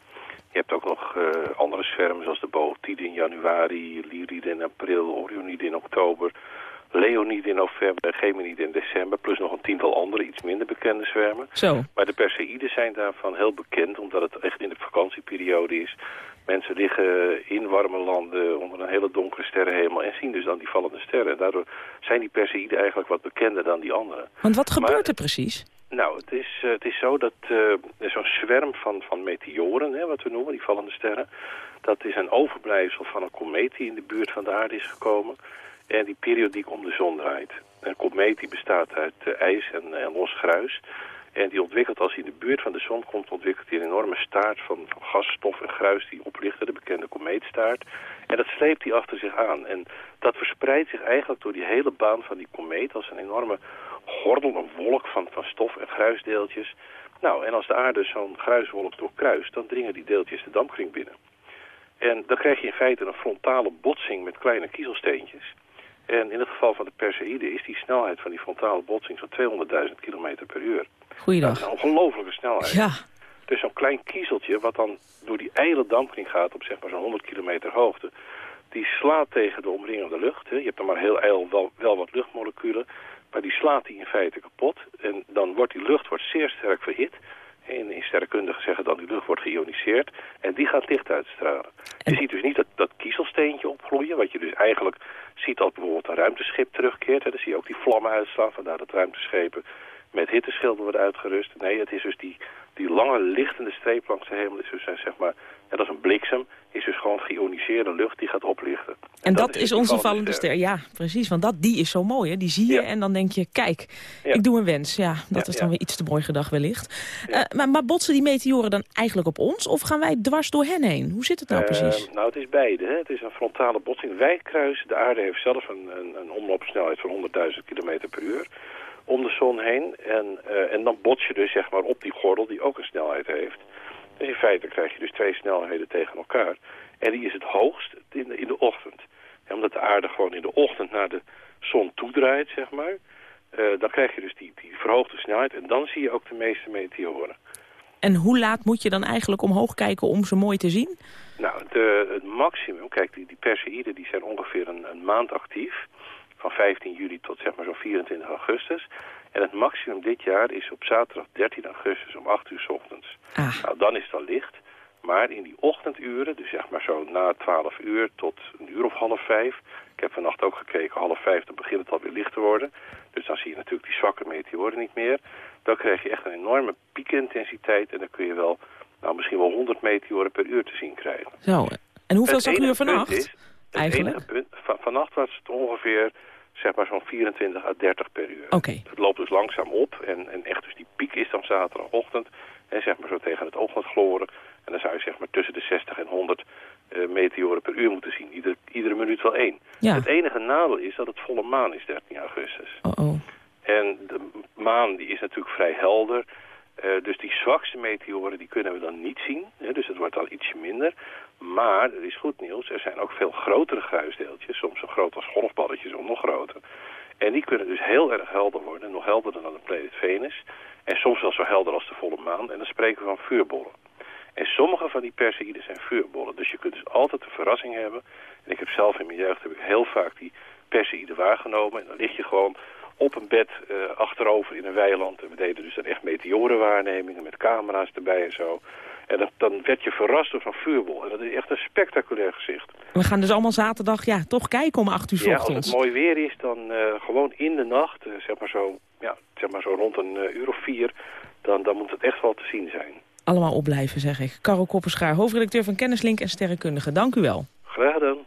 Je hebt ook nog eh, andere zwermen zoals de Bootide in januari, Lyride in april, Orionide in oktober, Leonide in november, Geminide in december, plus nog een tiental andere, iets minder bekende zwermen. Zo. Maar de Perseïden zijn daarvan heel bekend, omdat het echt in de vakantieperiode is. Mensen liggen in warme landen onder een hele donkere sterrenhemel en zien dus dan die vallende sterren. En daardoor zijn die Perseïden eigenlijk wat bekender dan die andere. Want wat Maar- gebeurt er precies? Nou, het is, eh, het is zo dat er zo'n zwerm van, van meteoren, hè, wat we noemen, die vallende sterren... dat is een overblijfsel van een komeet die in de buurt van de aarde is gekomen... en die periodiek om de zon draait. Een komeet die bestaat uit eh, ijs en, en los gruis... En die ontwikkelt, als hij in de buurt van de zon komt, ontwikkelt hij een enorme staart van, van gas, stof en gruis die oplichten, de bekende komeetstaart. En dat sleept hij achter zich aan. En dat verspreidt zich eigenlijk door die hele baan van die komeet als een enorme gordel, een wolk van, van stof en gruisdeeltjes. Nou, en als de aarde zo'n gruiswolk doorkruist, dan dringen die deeltjes de dampkring binnen. En dan krijg je in feite een frontale botsing met kleine kiezelsteentjes. En in het geval van de Perseïde is die snelheid van die frontale botsing zo'n 200.000 km per uur. Goeiedag. Dat is een ongelofelijke snelheid. Ja. Dus zo'n klein kiezeltje, wat dan door die ijle dampkring gaat op zeg maar zo'n 100 kilometer hoogte, die slaat tegen de omringende lucht. Hè. Je hebt dan maar heel ijl wel, wel wat luchtmoleculen, maar die slaat die in feite kapot. En dan wordt die lucht wordt zeer sterk verhit. En in sterrenkundigen zeggen dan die lucht wordt geïoniseerd. En die gaat licht uitstralen. Je ziet dus niet dat, dat kiezelsteentje opgloeien. Wat je dus eigenlijk ziet als bijvoorbeeld een ruimteschip terugkeert. Hè. Dan zie je ook die vlammen uitslaan. Vandaar dat ruimteschepen met hitteschilden wordt uitgerust. Nee, het is dus die, die lange lichtende streep langs de hemel is dus eh, zeg maar, net als een bliksem, is dus gewoon geïoniseerde lucht die gaat oplichten. En, dat, is onze vallende ster. Ja, precies. Want dat, die is zo mooi. Hè? Die zie je en dan denk je, kijk, Ja. ik doe een wens. Ja, dat Ja, is dan weer iets te mooi gedacht wellicht. Maar, maar botsen die meteoren dan eigenlijk op ons? Of gaan wij dwars door hen heen? Hoe zit het nou Eh, precies? nou, het is beide. Hè. Het is een frontale botsing. Wij kruisen, de aarde heeft zelf een, een, een omloopsnelheid van 100.000 km per uur om de zon heen. En, eh, en dan bots je dus zeg maar op die gordel die ook een snelheid heeft. Dus in feite krijg je dus twee snelheden tegen elkaar. En die is het hoogst in de, in de ochtend. En omdat de aarde gewoon in de ochtend naar de zon toedraait, zeg maar... eh, dan krijg je dus die, die verhoogde snelheid en dan zie je ook de meeste meteoren. En hoe laat moet je dan eigenlijk omhoog kijken om ze mooi te zien? Nou, de, het maximum, kijk, die, die Perseïden die zijn ongeveer een, een maand actief. Van 15 juli tot zeg maar zo'n 24 augustus. En het maximum dit jaar is op zaterdag 13 augustus om 8 uur 's ochtends. Nou, dan is het al licht. Maar in die ochtenduren, dus zeg maar zo na 12 uur tot een uur of half vijf. Ik heb vannacht ook gekeken, half vijf, dan begint het alweer licht te worden. Dus dan zie je natuurlijk die zwakke meteoren niet meer. Dan krijg je echt een enorme piekintensiteit. En dan kun je wel, nou misschien wel 100 meteoren per uur te zien krijgen. Zo. En hoeveel zag u er vannacht? is- Het eigenlijk? enige punt, van, vannacht was het ongeveer zeg maar zo'n 24 à 30 per uur. Het loopt dus langzaam op en, en echt dus die piek is dan zaterdagochtend. En zeg maar zo tegen het ochtendgloren. En dan zou je zeg maar tussen de 60 en 100 eh, meteoren per uur moeten zien. Ieder, iedere minuut wel één. Ja. Het enige nadeel is dat het volle maan is 13 augustus. Oh, oh. En de maan die is natuurlijk vrij helder. Eh, dus die zwakste meteoren die kunnen we dan niet zien. Hè, dus het wordt al ietsje minder. Maar er is goed nieuws. Er zijn ook veel grotere gruisdeeltjes. Soms zo groot als golfballetjes of nog groter. En die kunnen dus heel erg helder worden. Nog helderder dan de planeet Venus. En soms wel zo helder als de volle maan. En dan spreken we van vuurbollen. En sommige van die Perseïden zijn vuurbollen. Dus je kunt dus altijd een verrassing hebben. En ik heb zelf in mijn jeugd heb ik heel vaak die Perseïden waargenomen. En dan lig je gewoon op een bed eh, achterover in een weiland. En we deden dus dan echt meteorenwaarnemingen met camera's erbij en zo. En dan, dan werd je verrast door zo'n vuurbol. En dat is echt een spectaculair gezicht. We gaan dus allemaal zaterdag ja, toch kijken om 8 uur 's Ja, als ochtends. het mooi weer is, dan eh, gewoon in de nacht, eh, zeg, maar zo, ja, zeg maar zo rond een uur of vier, dan, dan moet het echt wel te zien zijn. Allemaal opblijven, zeg ik. Karel Kopperschaar, hoofdredacteur van Kennislink en Sterrenkundige. Dank u wel. Graag gedaan.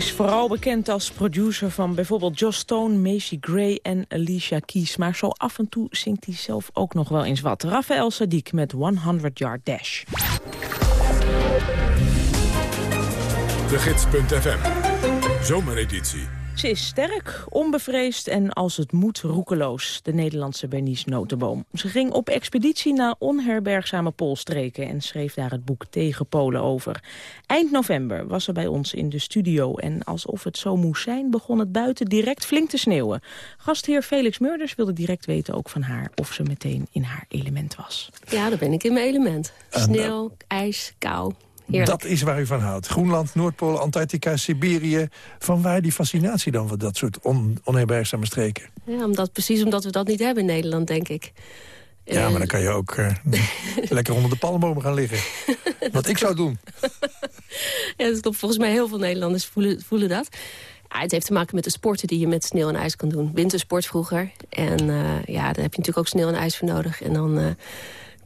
Is vooral bekend als producer van bijvoorbeeld Joss Stone, Macy Gray en Alicia Keys. Maar zo af en toe zingt hij zelf ook nog wel eens wat. Raphaël Sadiq met 100 Yard Dash. De Gids.fm. Zomereditie. Ze is sterk, onbevreesd en als het moet roekeloos, de Nederlandse Bernice Notenboom. Ze ging op expeditie naar onherbergzame poolstreken en schreef daar het boek Tegen Polen over. Eind november was ze bij ons in de studio en alsof het zo moest zijn begon het buiten direct flink te sneeuwen. Gastheer Felix Meurders wilde direct weten ook van haar of ze meteen in haar element was. Ja, daar ben ik in mijn element. Sneeuw, ijs, kou. Heerlijk. Dat is waar u van houdt. Groenland, Noordpool, Antarctica, Siberië. Van waar die fascinatie dan voor dat soort on onherbergzame streken? Ja, omdat, precies omdat we dat niet hebben in Nederland, denk ik. Ja, maar dan kan je ook eh, [laughs] lekker onder de palmbomen gaan liggen. [laughs] Wat ik zou doen. [laughs] Ja, dat klopt. Volgens mij heel veel Nederlanders voelen, voelen dat. Ja, het heeft te maken met de sporten die je met sneeuw en ijs kan doen. Wintersport vroeger. En eh, ja, daar heb je natuurlijk ook sneeuw en ijs voor nodig. En dan eh,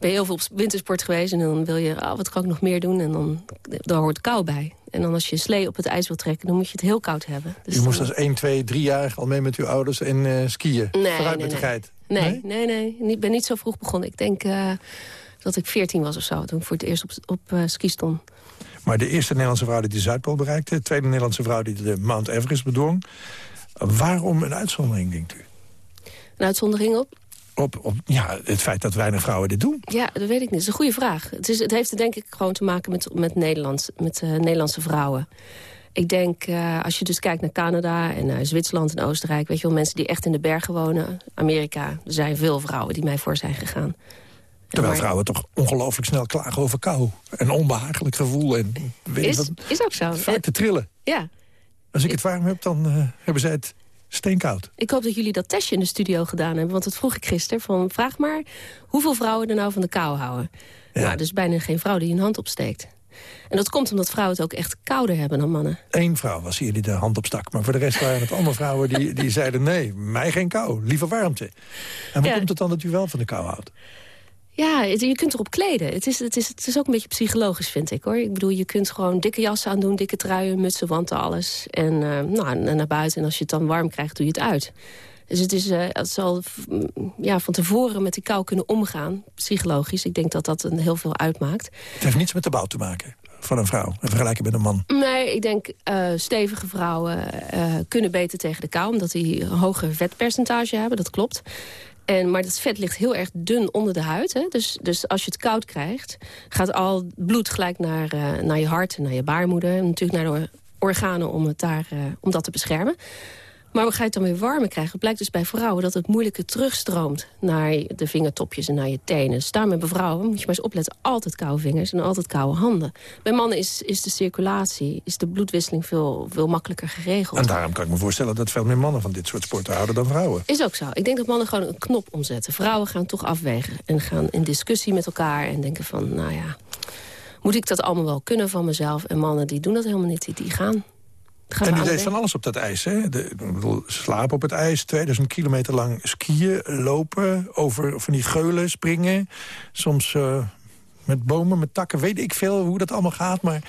ben heel veel op wintersport geweest. En dan wil je, oh, wat kan ik nog meer doen? En dan daar hoort kou bij. En dan als je slee op het ijs wil trekken, dan moet je het heel koud hebben. Dus u moest als 1, 2, 3 jaar al mee met uw ouders en eh, skiën. Nee, Vooruit nee, met de nee. geit. Nee, nee, nee. Ik ben niet zo vroeg begonnen. Ik denk eh, dat ik 14 was of zo, toen ik voor het eerst op, op eh, ski stond. Maar de eerste Nederlandse vrouw die de Zuidpool bereikte... de tweede Nederlandse vrouw die de Mount Everest bedwong... waarom een uitzondering, denkt u? Een uitzondering op? Op, op ja, het feit dat weinig vrouwen dit doen. Ja, dat weet ik niet. Dat is een goede vraag. Het, is, het heeft denk ik gewoon te maken met, met, Nederlands, met eh, Nederlandse vrouwen. Ik denk, eh, als je dus kijkt naar Canada en naar Zwitserland en Oostenrijk... weet je wel, mensen die echt in de bergen wonen. Amerika, er zijn veel vrouwen die mij voor zijn gegaan. Terwijl maar- vrouwen toch ongelooflijk snel klagen over kou. En onbehagelijk gevoel. En Is, wat, is ook zo. vaak te trillen. Ja, Als ik het warm heb, dan eh, hebben zij het steenkoud. Ik hoop dat jullie dat testje in de studio gedaan hebben. Want dat vroeg ik gisteren. Van, vraag maar hoeveel vrouwen er nou van de kou houden. Nou, er is bijna geen vrouw die een hand opsteekt. En dat komt omdat vrouwen het ook echt kouder hebben dan mannen. Eén vrouw was hier die de hand op stak. Maar voor de rest waren het allemaal vrouwen die, die zeiden... nee, mij geen kou, liever warmte. En hoe komt het dan dat u wel van de kou houdt? Ja, het- je kunt erop kleden. Het is, het, is, het is ook een beetje psychologisch, vind ik. hoor. Ik bedoel, je kunt gewoon dikke jassen aandoen, dikke truien, mutsen, wanten, alles. En, eh, nou, en naar buiten. En als je het dan warm krijgt, doe je het uit. Dus het is, eh, het zal ja, van tevoren met die kou kunnen omgaan, psychologisch. Ik denk dat dat een heel veel uitmaakt. Het heeft niets met de bouw te maken van een vrouw. En vergelijken met een man. Nee, ik denk eh, stevige vrouwen kunnen beter tegen de kou... omdat die een hoger vetpercentage hebben, dat klopt. En, maar dat vet ligt heel erg dun onder de huid. Hè? Dus, dus als je het koud krijgt, gaat al bloed gelijk naar, eh, naar je hart... en naar je baarmoeder, en natuurlijk naar de organen om, het daar, eh, om dat te beschermen. Maar hoe ga je het dan weer warmer krijgen? Het blijkt dus bij vrouwen dat het moeilijker terugstroomt... naar de vingertopjes en naar je tenen. Dus daarmee bij vrouwen moet je maar eens opletten... altijd koude vingers en altijd koude handen. Bij mannen is, is de circulatie, is de bloedwisseling veel, veel makkelijker geregeld. En daarom kan ik me voorstellen dat veel meer mannen van dit soort sporten houden dan vrouwen. Is ook zo. Ik denk dat mannen gewoon een knop omzetten. Vrouwen gaan toch afwegen en gaan in discussie met elkaar... en denken van, nou ja, moet ik dat allemaal wel kunnen van mezelf? En mannen die doen dat helemaal niet, die gaan. En de deed van alles op dat ijs, hè? De, ik bedoel, slapen op het ijs, 2000 kilometer lang skiën, lopen... over van die geulen, springen, soms eh, met bomen, met takken. Weet ik veel hoe dat allemaal gaat, maar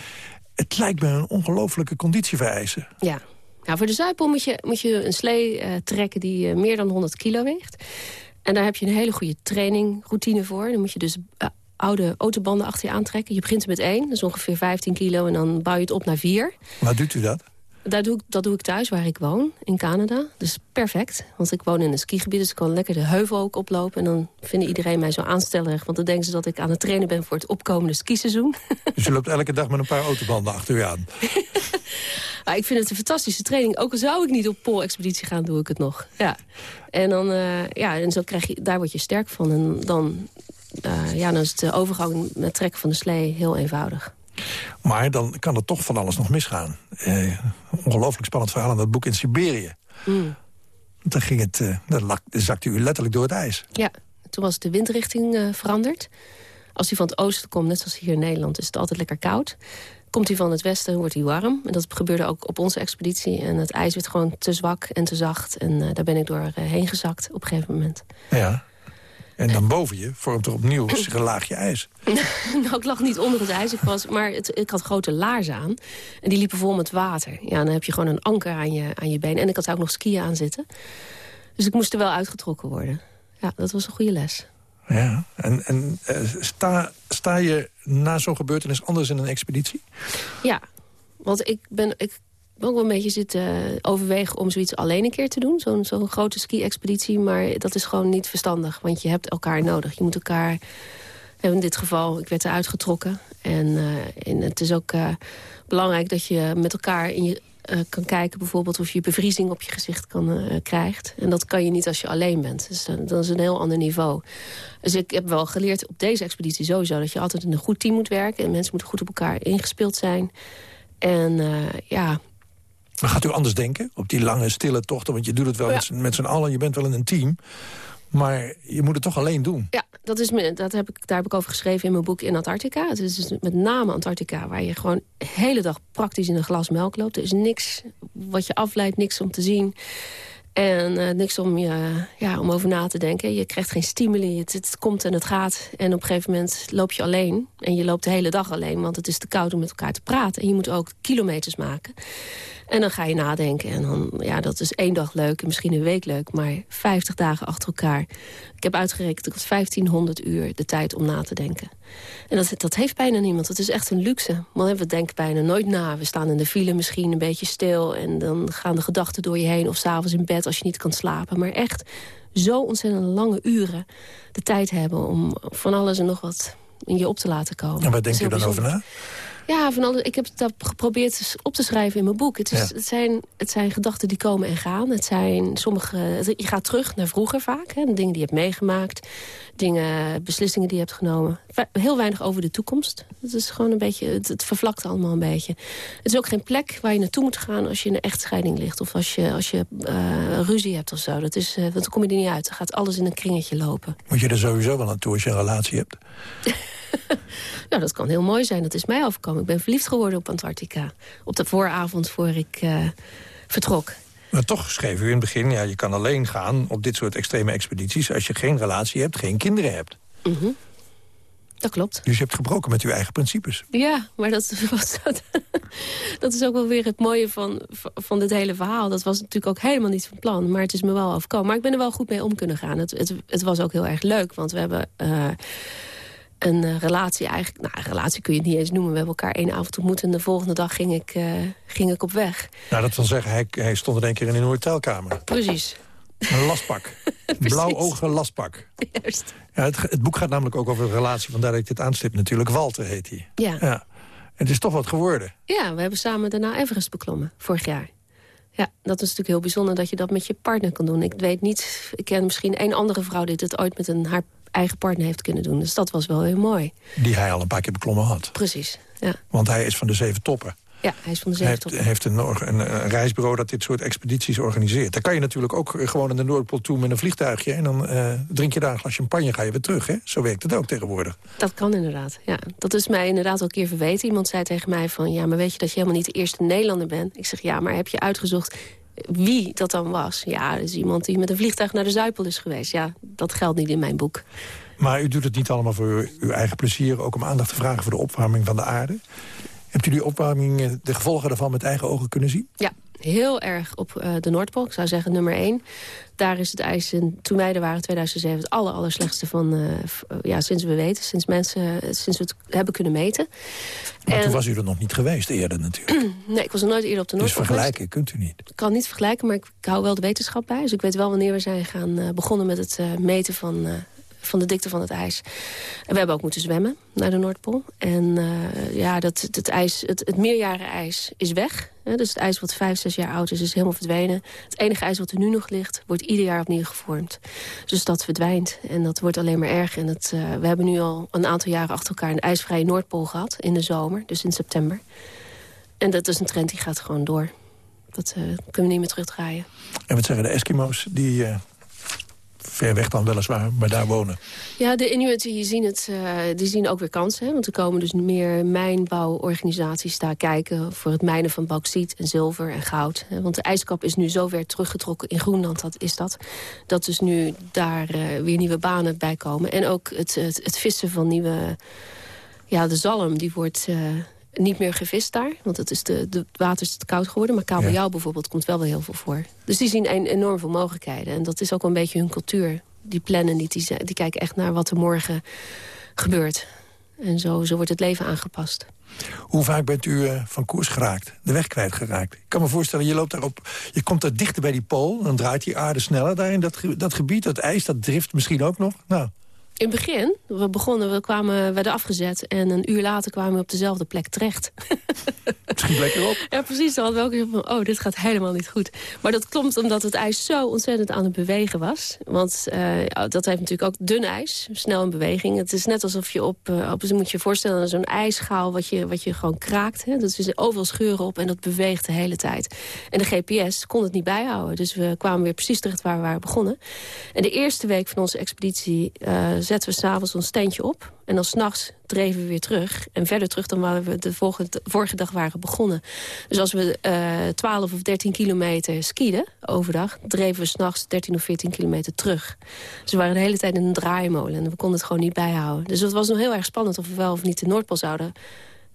het lijkt me een ongelofelijke conditie vereisen. Ja. Nou, voor de Zuidpool moet je, moet je een slee eh, trekken die eh, meer dan 100 kilo weegt. En daar heb je een hele goede trainingroutine voor. Dan moet je dus oude autobanden achter je aantrekken. Je begint met één, dat is ongeveer 15 kilo... en dan bouw je het op naar vier. Waar doet u dat? Daar doe ik, dat doe ik thuis, waar ik woon, in Canada. Dus perfect, want ik woon in een skigebied... dus ik kan lekker de heuvel ook oplopen. En dan vinden iedereen mij zo aanstellerig... want dan denken ze dat ik aan het trainen ben voor het opkomende skiseizoen. [laughs] Dus u loopt elke dag met een paar autobanden achter u aan. [laughs] Maar ik vind het een fantastische training. Ook al zou ik niet op poolexpeditie gaan, doe ik het nog. Ja. En, dan, eh, ja, en zo krijg je, daar word je sterk van. En dan, eh, ja, dan is de overgang met trekken van de slee heel eenvoudig. Maar dan kan er toch van alles nog misgaan. Eh, ongelooflijk spannend verhaal in dat boek in Siberië. Mm. Dan, ging het, eh, dan zakte u letterlijk door het ijs. Ja, toen was de windrichting eh, veranderd. Als hij van het oosten komt, net zoals hier in Nederland, is het altijd lekker koud. Komt hij van het westen, wordt hij warm. En dat gebeurde ook op onze expeditie. En het ijs werd gewoon te zwak en te zacht. En eh, daar ben ik door eh, heen gezakt op een gegeven moment. Ja. En dan boven je vormt er opnieuw zich een [laughs] laagje ijs. [laughs] nou, ik lag niet onder het ijs, ik was, maar het, ik had grote laarzen aan. En die liepen vol met water. Ja, dan heb je gewoon een anker aan je, aan je been. En ik had ook nog skiën aan zitten. Dus ik moest er wel uitgetrokken worden. Ja, dat was een goede les. Ja, en, en eh, sta, sta je na zo'n gebeurtenis anders in een expeditie? Ja, want ik ben, ik ben ook wel een beetje zitten overwegen om zoiets alleen een keer te doen. Zo'n grote ski-expeditie, maar dat is gewoon niet verstandig. Want je hebt elkaar nodig. Je moet elkaar... In dit geval, ik werd eruit getrokken. En, eh, en het is ook eh, belangrijk dat je met elkaar in je, eh, kan kijken... bijvoorbeeld of je bevriezing op je gezicht kan, eh, krijgt. En dat kan je niet als je alleen bent. Dus dan is een heel ander niveau. Dus ik heb wel geleerd op deze expeditie sowieso... dat je altijd in een goed team moet werken. En mensen moeten goed op elkaar ingespeeld zijn. En eh, ja, Maar gaat u anders denken op die lange, stille tochten? Want je doet het wel met z'n- met z'n allen, je bent wel in een team. Maar je moet het toch alleen doen. Ja, dat is dat heb ik, daar heb ik over geschreven in mijn boek in Antarctica. Het is dus met name Antarctica, waar je gewoon de hele dag praktisch in een glas melk loopt. Er is niks wat je afleidt, niks om te zien. En eh, niks om, je, ja, om over na te denken. Je krijgt geen stimuli, het, het komt en het gaat. En op een gegeven moment loop je alleen. En je loopt de hele dag alleen, want het is te koud om met elkaar te praten. En je moet ook kilometers maken. En dan ga je nadenken. En dan, ja, dat is één dag leuk en misschien een week leuk. Maar 50 dagen achter elkaar. Ik heb uitgerekend, had 1500 uur de tijd om na te denken. En dat, dat heeft bijna niemand. Dat is echt een luxe. Want we denken bijna nooit na. We staan in de file misschien een beetje stil. En dan gaan de gedachten door je heen. Of s'avonds in bed als je niet kan slapen. Maar echt zo ontzettend lange uren de tijd hebben... om van alles en nog wat in je op te laten komen. En waar Dat denk je dan over na? Ja, van alles, ik heb dat geprobeerd op te schrijven in mijn boek. Het, is, Ja. het, zijn, het zijn gedachten die komen en gaan. Het zijn sommige, je gaat terug naar vroeger vaak. Hè, dingen die je hebt meegemaakt. Dingen, beslissingen die je hebt genomen. Heel weinig over de toekomst. Het is gewoon een beetje, het, het vervlakt allemaal een beetje. Het is ook geen plek waar je naartoe moet gaan als je in een echtscheiding ligt. Of als je, als je eh, ruzie hebt of zo. Dat is, eh, want dan kom je er niet uit. Dan gaat alles in een kringetje lopen. Moet je er sowieso wel naartoe als je een relatie hebt? [laughs] [laughs] Nou, dat kan heel mooi zijn. Dat is mij overkomen. Ik ben verliefd geworden op Antarctica. Op de vooravond voor ik eh, vertrok. Maar toch schreef u in het begin, ja, je kan alleen gaan op dit soort extreme expedities... als je geen relatie hebt, geen kinderen hebt. Mhm. Dat klopt. Dus je hebt gebroken met uw eigen principes. Ja, maar dat, [laughs] was, dat, dat is ook wel weer het mooie van, van dit hele verhaal. Dat was natuurlijk ook helemaal niet van plan. Maar het is me wel overkomen. Maar ik ben er wel goed mee om kunnen gaan. Het, het, het was ook heel erg leuk. Want we hebben eh, een eh, relatie eigenlijk... Nou, een relatie kun je het niet eens noemen. We hebben elkaar één avond ontmoet. En de volgende dag ging ik, eh, ging ik op weg. Nou, dat wil zeggen, hij, hij stond in één keer in een hotelkamer. Precies. Een lastpak. [laughs] Een blauw-ogen lastpak. Juist. Ja, het, het boek gaat namelijk ook over een relatie, vandaar dat ik dit aanstip natuurlijk. Walter heet hij. Ja. ja. Het is toch wat geworden. Ja, we hebben samen daarna Everest beklommen, vorig jaar. Ja, dat is natuurlijk heel bijzonder dat je dat met je partner kan doen. Ik weet niet, ik ken misschien één andere vrouw... die dit ooit met een, haar eigen partner heeft kunnen doen. Dus dat was wel heel mooi. Die hij al een paar keer beklommen had. Precies, ja. Want hij is van de zeven toppen. Ja, hij is van de Hij heeft, zeven heeft een, een, een reisbureau dat dit soort expedities organiseert. Daar kan je natuurlijk ook gewoon in de Noordpool toe met een vliegtuigje... en dan eh, drink je daar een glas champagne ga je weer terug. Hè? Zo werkt het ook tegenwoordig. Dat kan inderdaad, ja. Dat is mij inderdaad al een keer verweten. Iemand zei tegen mij van... ja, maar weet je dat je helemaal niet de eerste Nederlander bent? Ik zeg, ja, maar heb je uitgezocht wie dat dan was? Ja, dat is iemand die met een vliegtuig naar de Zuipel is geweest. Ja, dat geldt niet in mijn boek. Maar u doet het niet allemaal voor uw, uw eigen plezier... ook om aandacht te vragen voor de opwarming van de aarde. Hebt u die opwarming, eh, de gevolgen daarvan met eigen ogen kunnen zien? Ja, heel erg op eh, de Noordpool. Ik zou zeggen nummer één. Daar is het ijs in, toen wij er waren, 2007, het aller, aller slechtste van, eh, eh, ja, sinds we weten. Sinds, mensen, sinds we het hebben kunnen meten. Maar En- toen was u er nog niet geweest eerder natuurlijk. [clears throat] Nee, ik was nog nooit eerder op de Dus Noordpool geweest. vergelijken kunt u niet. Ik kan niet vergelijken, maar ik, ik hou wel de wetenschap bij. Dus ik weet wel wanneer we zijn gaan begonnen met het meten van, van de dikte van het ijs. En we hebben ook moeten zwemmen naar de Noordpool. En eh, ja, dat, het, ijs, het, het meerjaren ijs is weg. Hè? Dus het ijs wat vijf, zes jaar oud is, is helemaal verdwenen. Het enige ijs wat er nu nog ligt, wordt ieder jaar opnieuw gevormd. Dus dat verdwijnt en dat wordt alleen maar erg. En het, eh, we hebben nu al een aantal jaren achter elkaar een ijsvrije Noordpool gehad. In de zomer, dus in september. En dat is een trend die gaat gewoon door. Dat eh, kunnen we niet meer terugdraaien. En wat zeggen de Eskimo's die ver weg dan weliswaar, maar daar wonen? Ja, de Inuit die zien, het, eh, die zien ook weer kansen. Hè? Want er komen dus meer mijnbouworganisaties daar kijken... voor het mijnen van bauxiet en zilver en goud. Hè? Want de ijskap is nu zo ver teruggetrokken in Groenland, dat is dat. Dat dus nu daar eh, weer nieuwe banen bij komen. En ook het, het, vissen van nieuwe... Ja, de zalm, die wordt... eh, niet meer gevist daar, want het, is de, de het water is te koud geworden. Maar kabeljauw bijvoorbeeld komt wel weer heel veel voor. Dus die zien een, enorm veel mogelijkheden. En dat is ook wel een beetje hun cultuur. die plannen niet. Die, die kijken echt naar wat er morgen gebeurt. En zo, zo wordt het leven aangepast. Hoe vaak bent u eh, van koers geraakt? De weg kwijtgeraakt? Ik kan me voorstellen, je loopt daarop, je komt daar dichter bij die pool... dan draait die aarde sneller daar in dat, ge- dat gebied. Dat ijs, dat drift misschien ook nog. Nou, In het begin, we begonnen, we kwamen, werden afgezet... en een uur later kwamen we op dezelfde plek terecht. [laughs] het schiet lekker op. Ja, precies. Dan hadden we ook van, oh, dit gaat helemaal niet goed. Maar dat komt omdat het ijs zo ontzettend aan het bewegen was. Want eh, dat heeft natuurlijk ook dun ijs, snel in beweging. Het is net alsof je op, op moet je je voorstellen, zo'n ijsschaal wat je, wat je gewoon kraakt. Hè? Dat is overal scheuren op en dat beweegt de hele tijd. En de GPS kon het niet bijhouden. Dus we kwamen weer precies terecht waar we waren begonnen. En de eerste week van onze expeditie eh, zetten we s'avonds ons tentje op. En dan s'nachts dreven we weer terug. En verder terug dan waar we de vorige, vorige dag waren begonnen. Dus als we eh 12 of 13 kilometer skieden overdag... dreven we s'nachts 13 of 14 kilometer terug. Dus we waren de hele tijd in een draaimolen. En we konden het gewoon niet bijhouden. Dus het was nog heel erg spannend of we wel of niet de Noordpool zouden,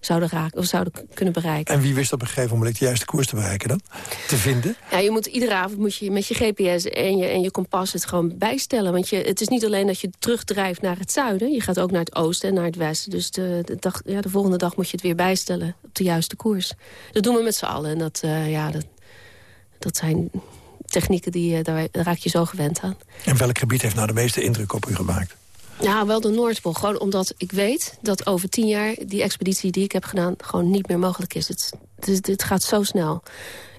zouden, raken, of zouden kunnen bereiken. En wie wist op een gegeven moment de juiste koers te bereiken dan? Te vinden? Ja, je moet iedere avond moet je met je GPS en je, en je kompas het gewoon bijstellen. Want je, het is niet alleen dat je terugdrijft naar het zuiden. Je gaat ook naar het oosten en naar het westen. Dus de, de, dag, ja, de volgende dag moet je het weer bijstellen op de juiste koers. Dat doen we met z'n allen. En dat, eh, ja, dat, dat zijn technieken die eh, daar, daar raak je zo gewend aan. En welk gebied heeft nou de meeste indruk op u gemaakt? Ja, wel de Noordpool. Gewoon omdat ik weet dat over tien jaar... die expeditie die ik heb gedaan gewoon niet meer mogelijk is. Het, gaat zo snel.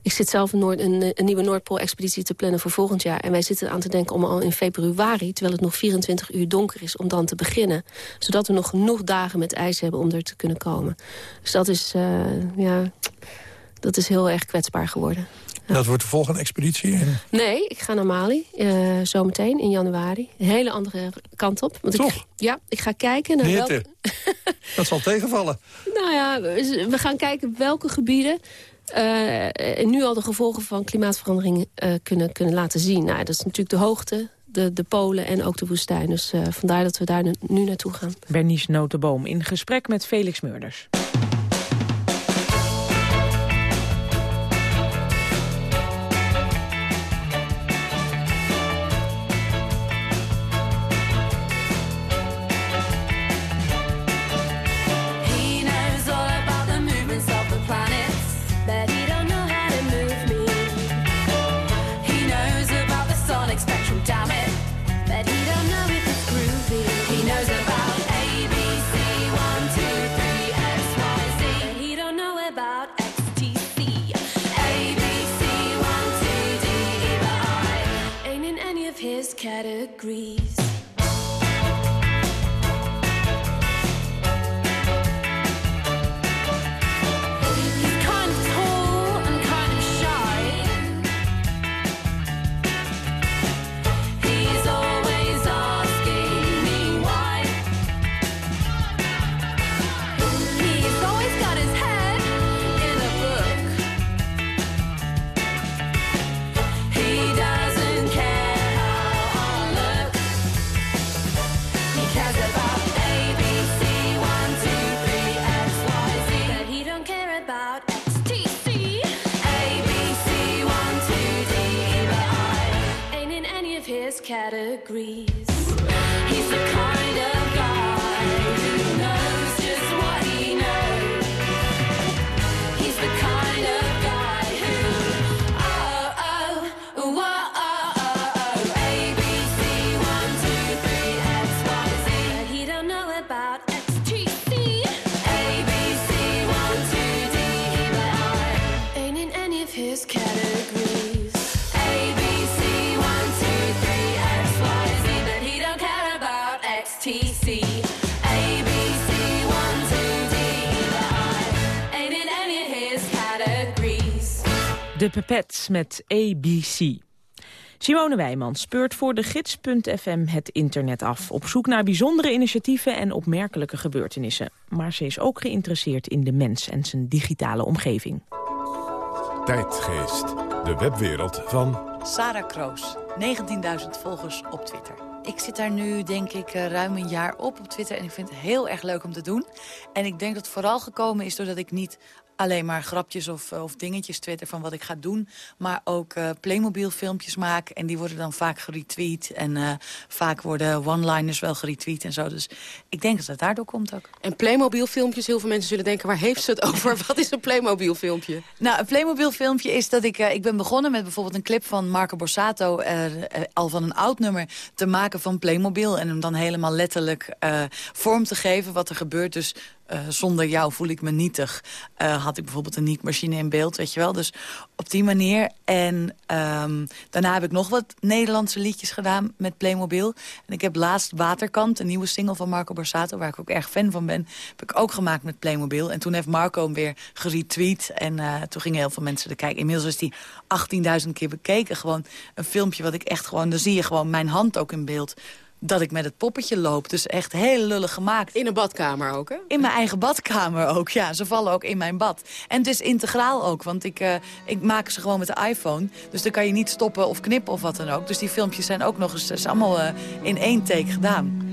Ik zit zelf een, een, een nieuwe Noordpool-expeditie te plannen voor volgend jaar. En wij zitten aan te denken om al in februari... terwijl het nog 24 uur donker is, om dan te beginnen. Zodat we nog genoeg dagen met ijs hebben om er te kunnen komen. Dus dat is, eh, ja, dat is heel erg kwetsbaar geworden. Dat wordt de volgende expeditie. En Nee, ik ga naar Mali, eh, zometeen in januari. Een hele andere kant op. Want Ik, ja, ik ga kijken naar welke... [laughs] dat zal tegenvallen. Nou ja, we gaan kijken welke gebieden... eh, nu al de gevolgen van klimaatverandering eh, kunnen, kunnen laten zien. Nou, dat is natuurlijk de hoogte, de, de polen en ook de woestijn. Dus eh, vandaar dat we daar nu, nu naartoe gaan. Bernice Notenboom in gesprek met Felix Meurders. Categories. De Pepets met ABC. Simone Wijman speurt voor de gids.fm het internet af... op zoek naar bijzondere initiatieven en opmerkelijke gebeurtenissen. Maar ze is ook geïnteresseerd in de mens en zijn digitale omgeving. Tijdgeest, de webwereld van Sarah Kroos, 19.000 volgers op Twitter. Ik zit daar nu, denk ik, eh, ruim een jaar op op Twitter... en ik vind het heel erg leuk om te doen. En ik denk dat het vooral gekomen is doordat ik niet alleen maar grapjes of, of dingetjes twitter van wat ik ga doen. Maar ook eh, Playmobil filmpjes maak. En die worden dan vaak geretweet. En eh, vaak worden one-liners wel geretweet en zo. Dus ik denk dat het daardoor komt ook. En Playmobil filmpjes, heel veel mensen zullen denken... waar heeft ze het over? Wat is een Playmobil filmpje? Nou, een Playmobil filmpje is dat ik... eh, ik ben begonnen met bijvoorbeeld een clip van Marco Borsato... eh, eh, al van een oud nummer te maken van Playmobil... en hem dan helemaal letterlijk eh, vorm te geven wat er gebeurt. Dus eh, zonder jou voel ik me nietig. Eh, had ik bijvoorbeeld een niet-machine in beeld, weet je wel. Dus op die manier. En ehm, daarna heb ik nog wat Nederlandse liedjes gedaan met Playmobil. En ik heb laatst Waterkant, een nieuwe single van Marco Borsato... waar ik ook erg fan van ben, heb ik ook gemaakt met Playmobil. En toen heeft Marco hem weer geretweet. En eh, toen gingen heel veel mensen er kijken. Inmiddels is die 18.000 keer bekeken. Gewoon een filmpje wat ik echt gewoon... dan zie je gewoon mijn hand ook in beeld dat ik met het poppetje loop. Dus echt heel lullig gemaakt. In een badkamer ook, hè? In mijn eigen badkamer ook, ja. Ze vallen ook in mijn bad. En het is integraal ook, want ik, eh, ik maak ze gewoon met de iPhone. Dus dan kan je niet stoppen of knippen of wat dan ook. Dus die filmpjes zijn ook nog eens is allemaal eh, in één take gedaan.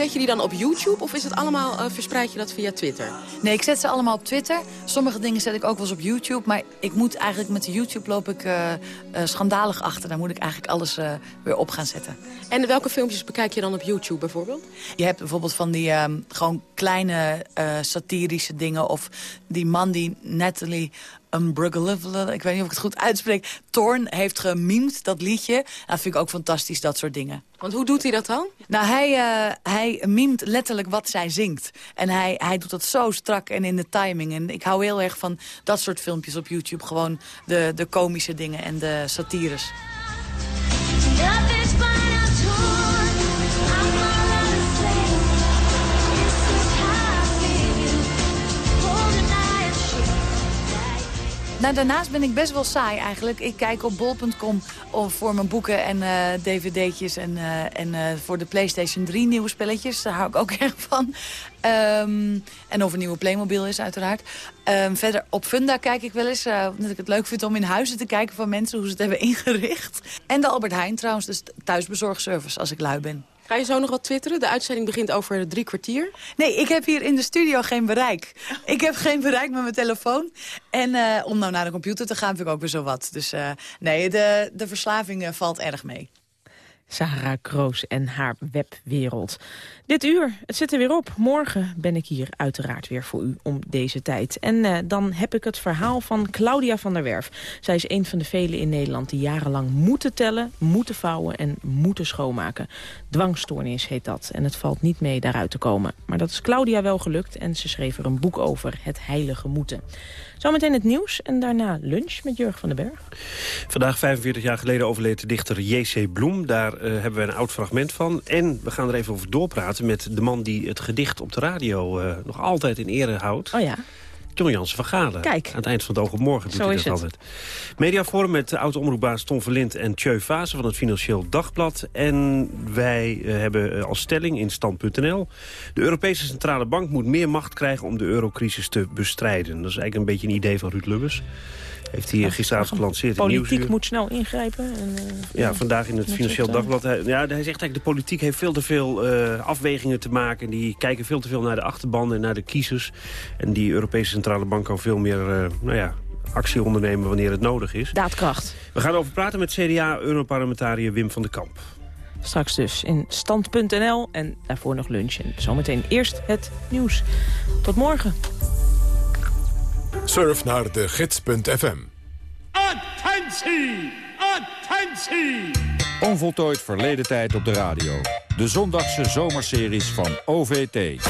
Zet je die dan op YouTube of is het allemaal, eh, verspreid je dat via Twitter? Nee, ik zet ze allemaal op Twitter. Sommige dingen zet ik ook wel eens op YouTube. Maar ik moet eigenlijk met de YouTube loop ik eh, eh, schandalig achter. Daar moet ik eigenlijk alles weer op gaan zetten. En welke filmpjes bekijk je dan op YouTube bijvoorbeeld? Je hebt bijvoorbeeld van die ehm, gewoon kleine satirische dingen. Of die man die Natalie Umbruggle, ik weet niet of ik het goed uitspreek... Torn heeft gememd, dat liedje. Nou, dat vind ik ook fantastisch, dat soort dingen. Want hoe doet hij dat dan? Nou, hij, eh hij memt letterlijk wat zij zingt. En hij, hij doet dat zo strak en in de timing. En ik hou heel erg van dat soort filmpjes op YouTube. Gewoon de, de komische dingen en de satires. Nou, daarnaast ben ik best wel saai eigenlijk. Ik kijk op bol.com voor mijn boeken en eh, dvd'tjes en, eh, en eh, voor de PlayStation 3 nieuwe spelletjes. Daar hou ik ook [laughs] erg van. Ehm, en of er nieuwe Playmobil is uiteraard. Ehm, verder op Funda kijk ik wel eens. omdat ik het leuk vind om in huizen te kijken van mensen hoe ze het hebben ingericht. En de Albert Heijn trouwens, dus thuisbezorgservice als ik lui ben. Ga je zo nog wat twitteren? De uitzending begint over drie kwartier. Nee, ik heb hier in de studio geen bereik. [laughs] Ik heb geen bereik met mijn telefoon. En eh, om nou naar de computer te gaan vind ik ook weer zo wat. Dus eh, nee, de, de verslaving eh, valt erg mee. Sarah Kroos en haar webwereld. Dit uur, het zit er weer op. Morgen ben ik hier uiteraard weer voor u om deze tijd. En eh, dan heb ik het verhaal van Claudia van der Werf. Zij is een van de velen in Nederland die jarenlang moeten tellen, moeten vouwen en moeten schoonmaken. Dwangstoornis heet dat en het valt niet mee daaruit te komen. Maar dat is Claudia wel gelukt en ze schreef er een boek over, Het Heilige Moeten. Zometeen het nieuws en daarna lunch met Jurg van den Berg. Vandaag, 45 jaar geleden, overleed de dichter J.C. Bloem. Daar eh, hebben we een oud fragment van. En we gaan er even over doorpraten met de man die het gedicht op de radio... eh, nog altijd in ere houdt. Oh ja. John Jansen van Galen. Kijk. Aan het eind van het oog op morgen doet Zo hij is dat het. altijd. Mediaforum met de oud-omroepbaas Tom Verlind en Tjeu Vase van het Financieel Dagblad. En wij eh, hebben eh, als stelling in stand.nl... de Europese Centrale Bank moet meer macht krijgen om de eurocrisis te bestrijden. Dat is eigenlijk een beetje een idee van Ruud Lubbers. Heeft hij gisteravond gelanceerd in Politiek moet snel ingrijpen. En, eh, Ja, vandaag in het Financieel eh, Dagblad. Hij, ja, hij zegt eigenlijk de politiek heeft veel te veel eh, afwegingen te maken. Die kijken veel te veel naar de achterban en naar de kiezers. En die Europese Centrale Bank kan veel meer eh, nou ja, actie ondernemen wanneer het nodig is. Daadkracht. We gaan erover praten met CDA-europarlementariër Wim van den Kamp. Straks dus in stand.nl en daarvoor nog lunch. En zometeen eerst het nieuws. Tot morgen. Surf naar de gids.fm. Attentie! Attentie! Onvoltooid verleden tijd op de radio. De zondagse zomerseries van OVT.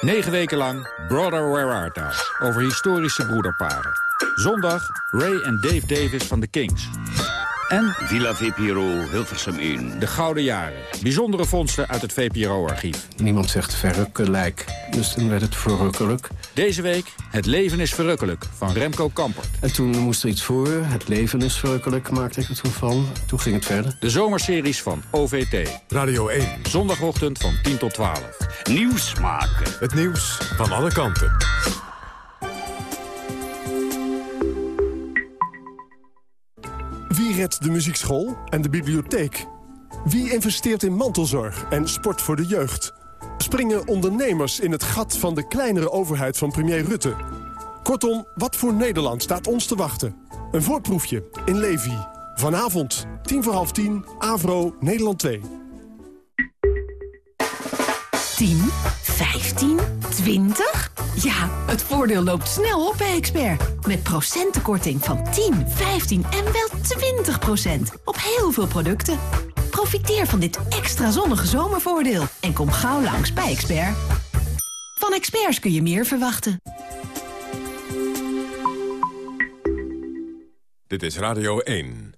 Negen weken lang Brother Where Art Thou? Over historische broederparen. Zondag Ray en Dave Davis van de Kings. En Villa VPRO Hilversum 1. De Gouden Jaren. Bijzondere vondsten uit het VPRO-archief. Niemand zegt verrukkelijk, dus toen werd het verrukkelijk. Deze week Het leven is verrukkelijk van Remco Kampert. En toen moest er iets voor. Het leven is verrukkelijk, maakte ik het toen van. Toen ging het verder. De zomerseries van OVT. Radio 1. Zondagochtend van 10 tot 12. Nieuws maken. Het nieuws van alle kanten. Wie redt de muziekschool en de bibliotheek? Wie investeert in mantelzorg en sport voor de jeugd? Springen ondernemers in het gat van de kleinere overheid van premier Rutte? Kortom, wat voor Nederland staat ons te wachten? Een voorproefje in Levi. Vanavond, tien voor half tien, Avro, Nederland 2. 10, 15, 20? Ja, het voordeel loopt snel op bij Expert. Met procentenkorting van 10, 15 en wel 20 procent. Op heel veel producten. Profiteer van dit extra zonnige zomervoordeel. En kom gauw langs bij Expert. Van experts kun je meer verwachten. Dit is Radio 1.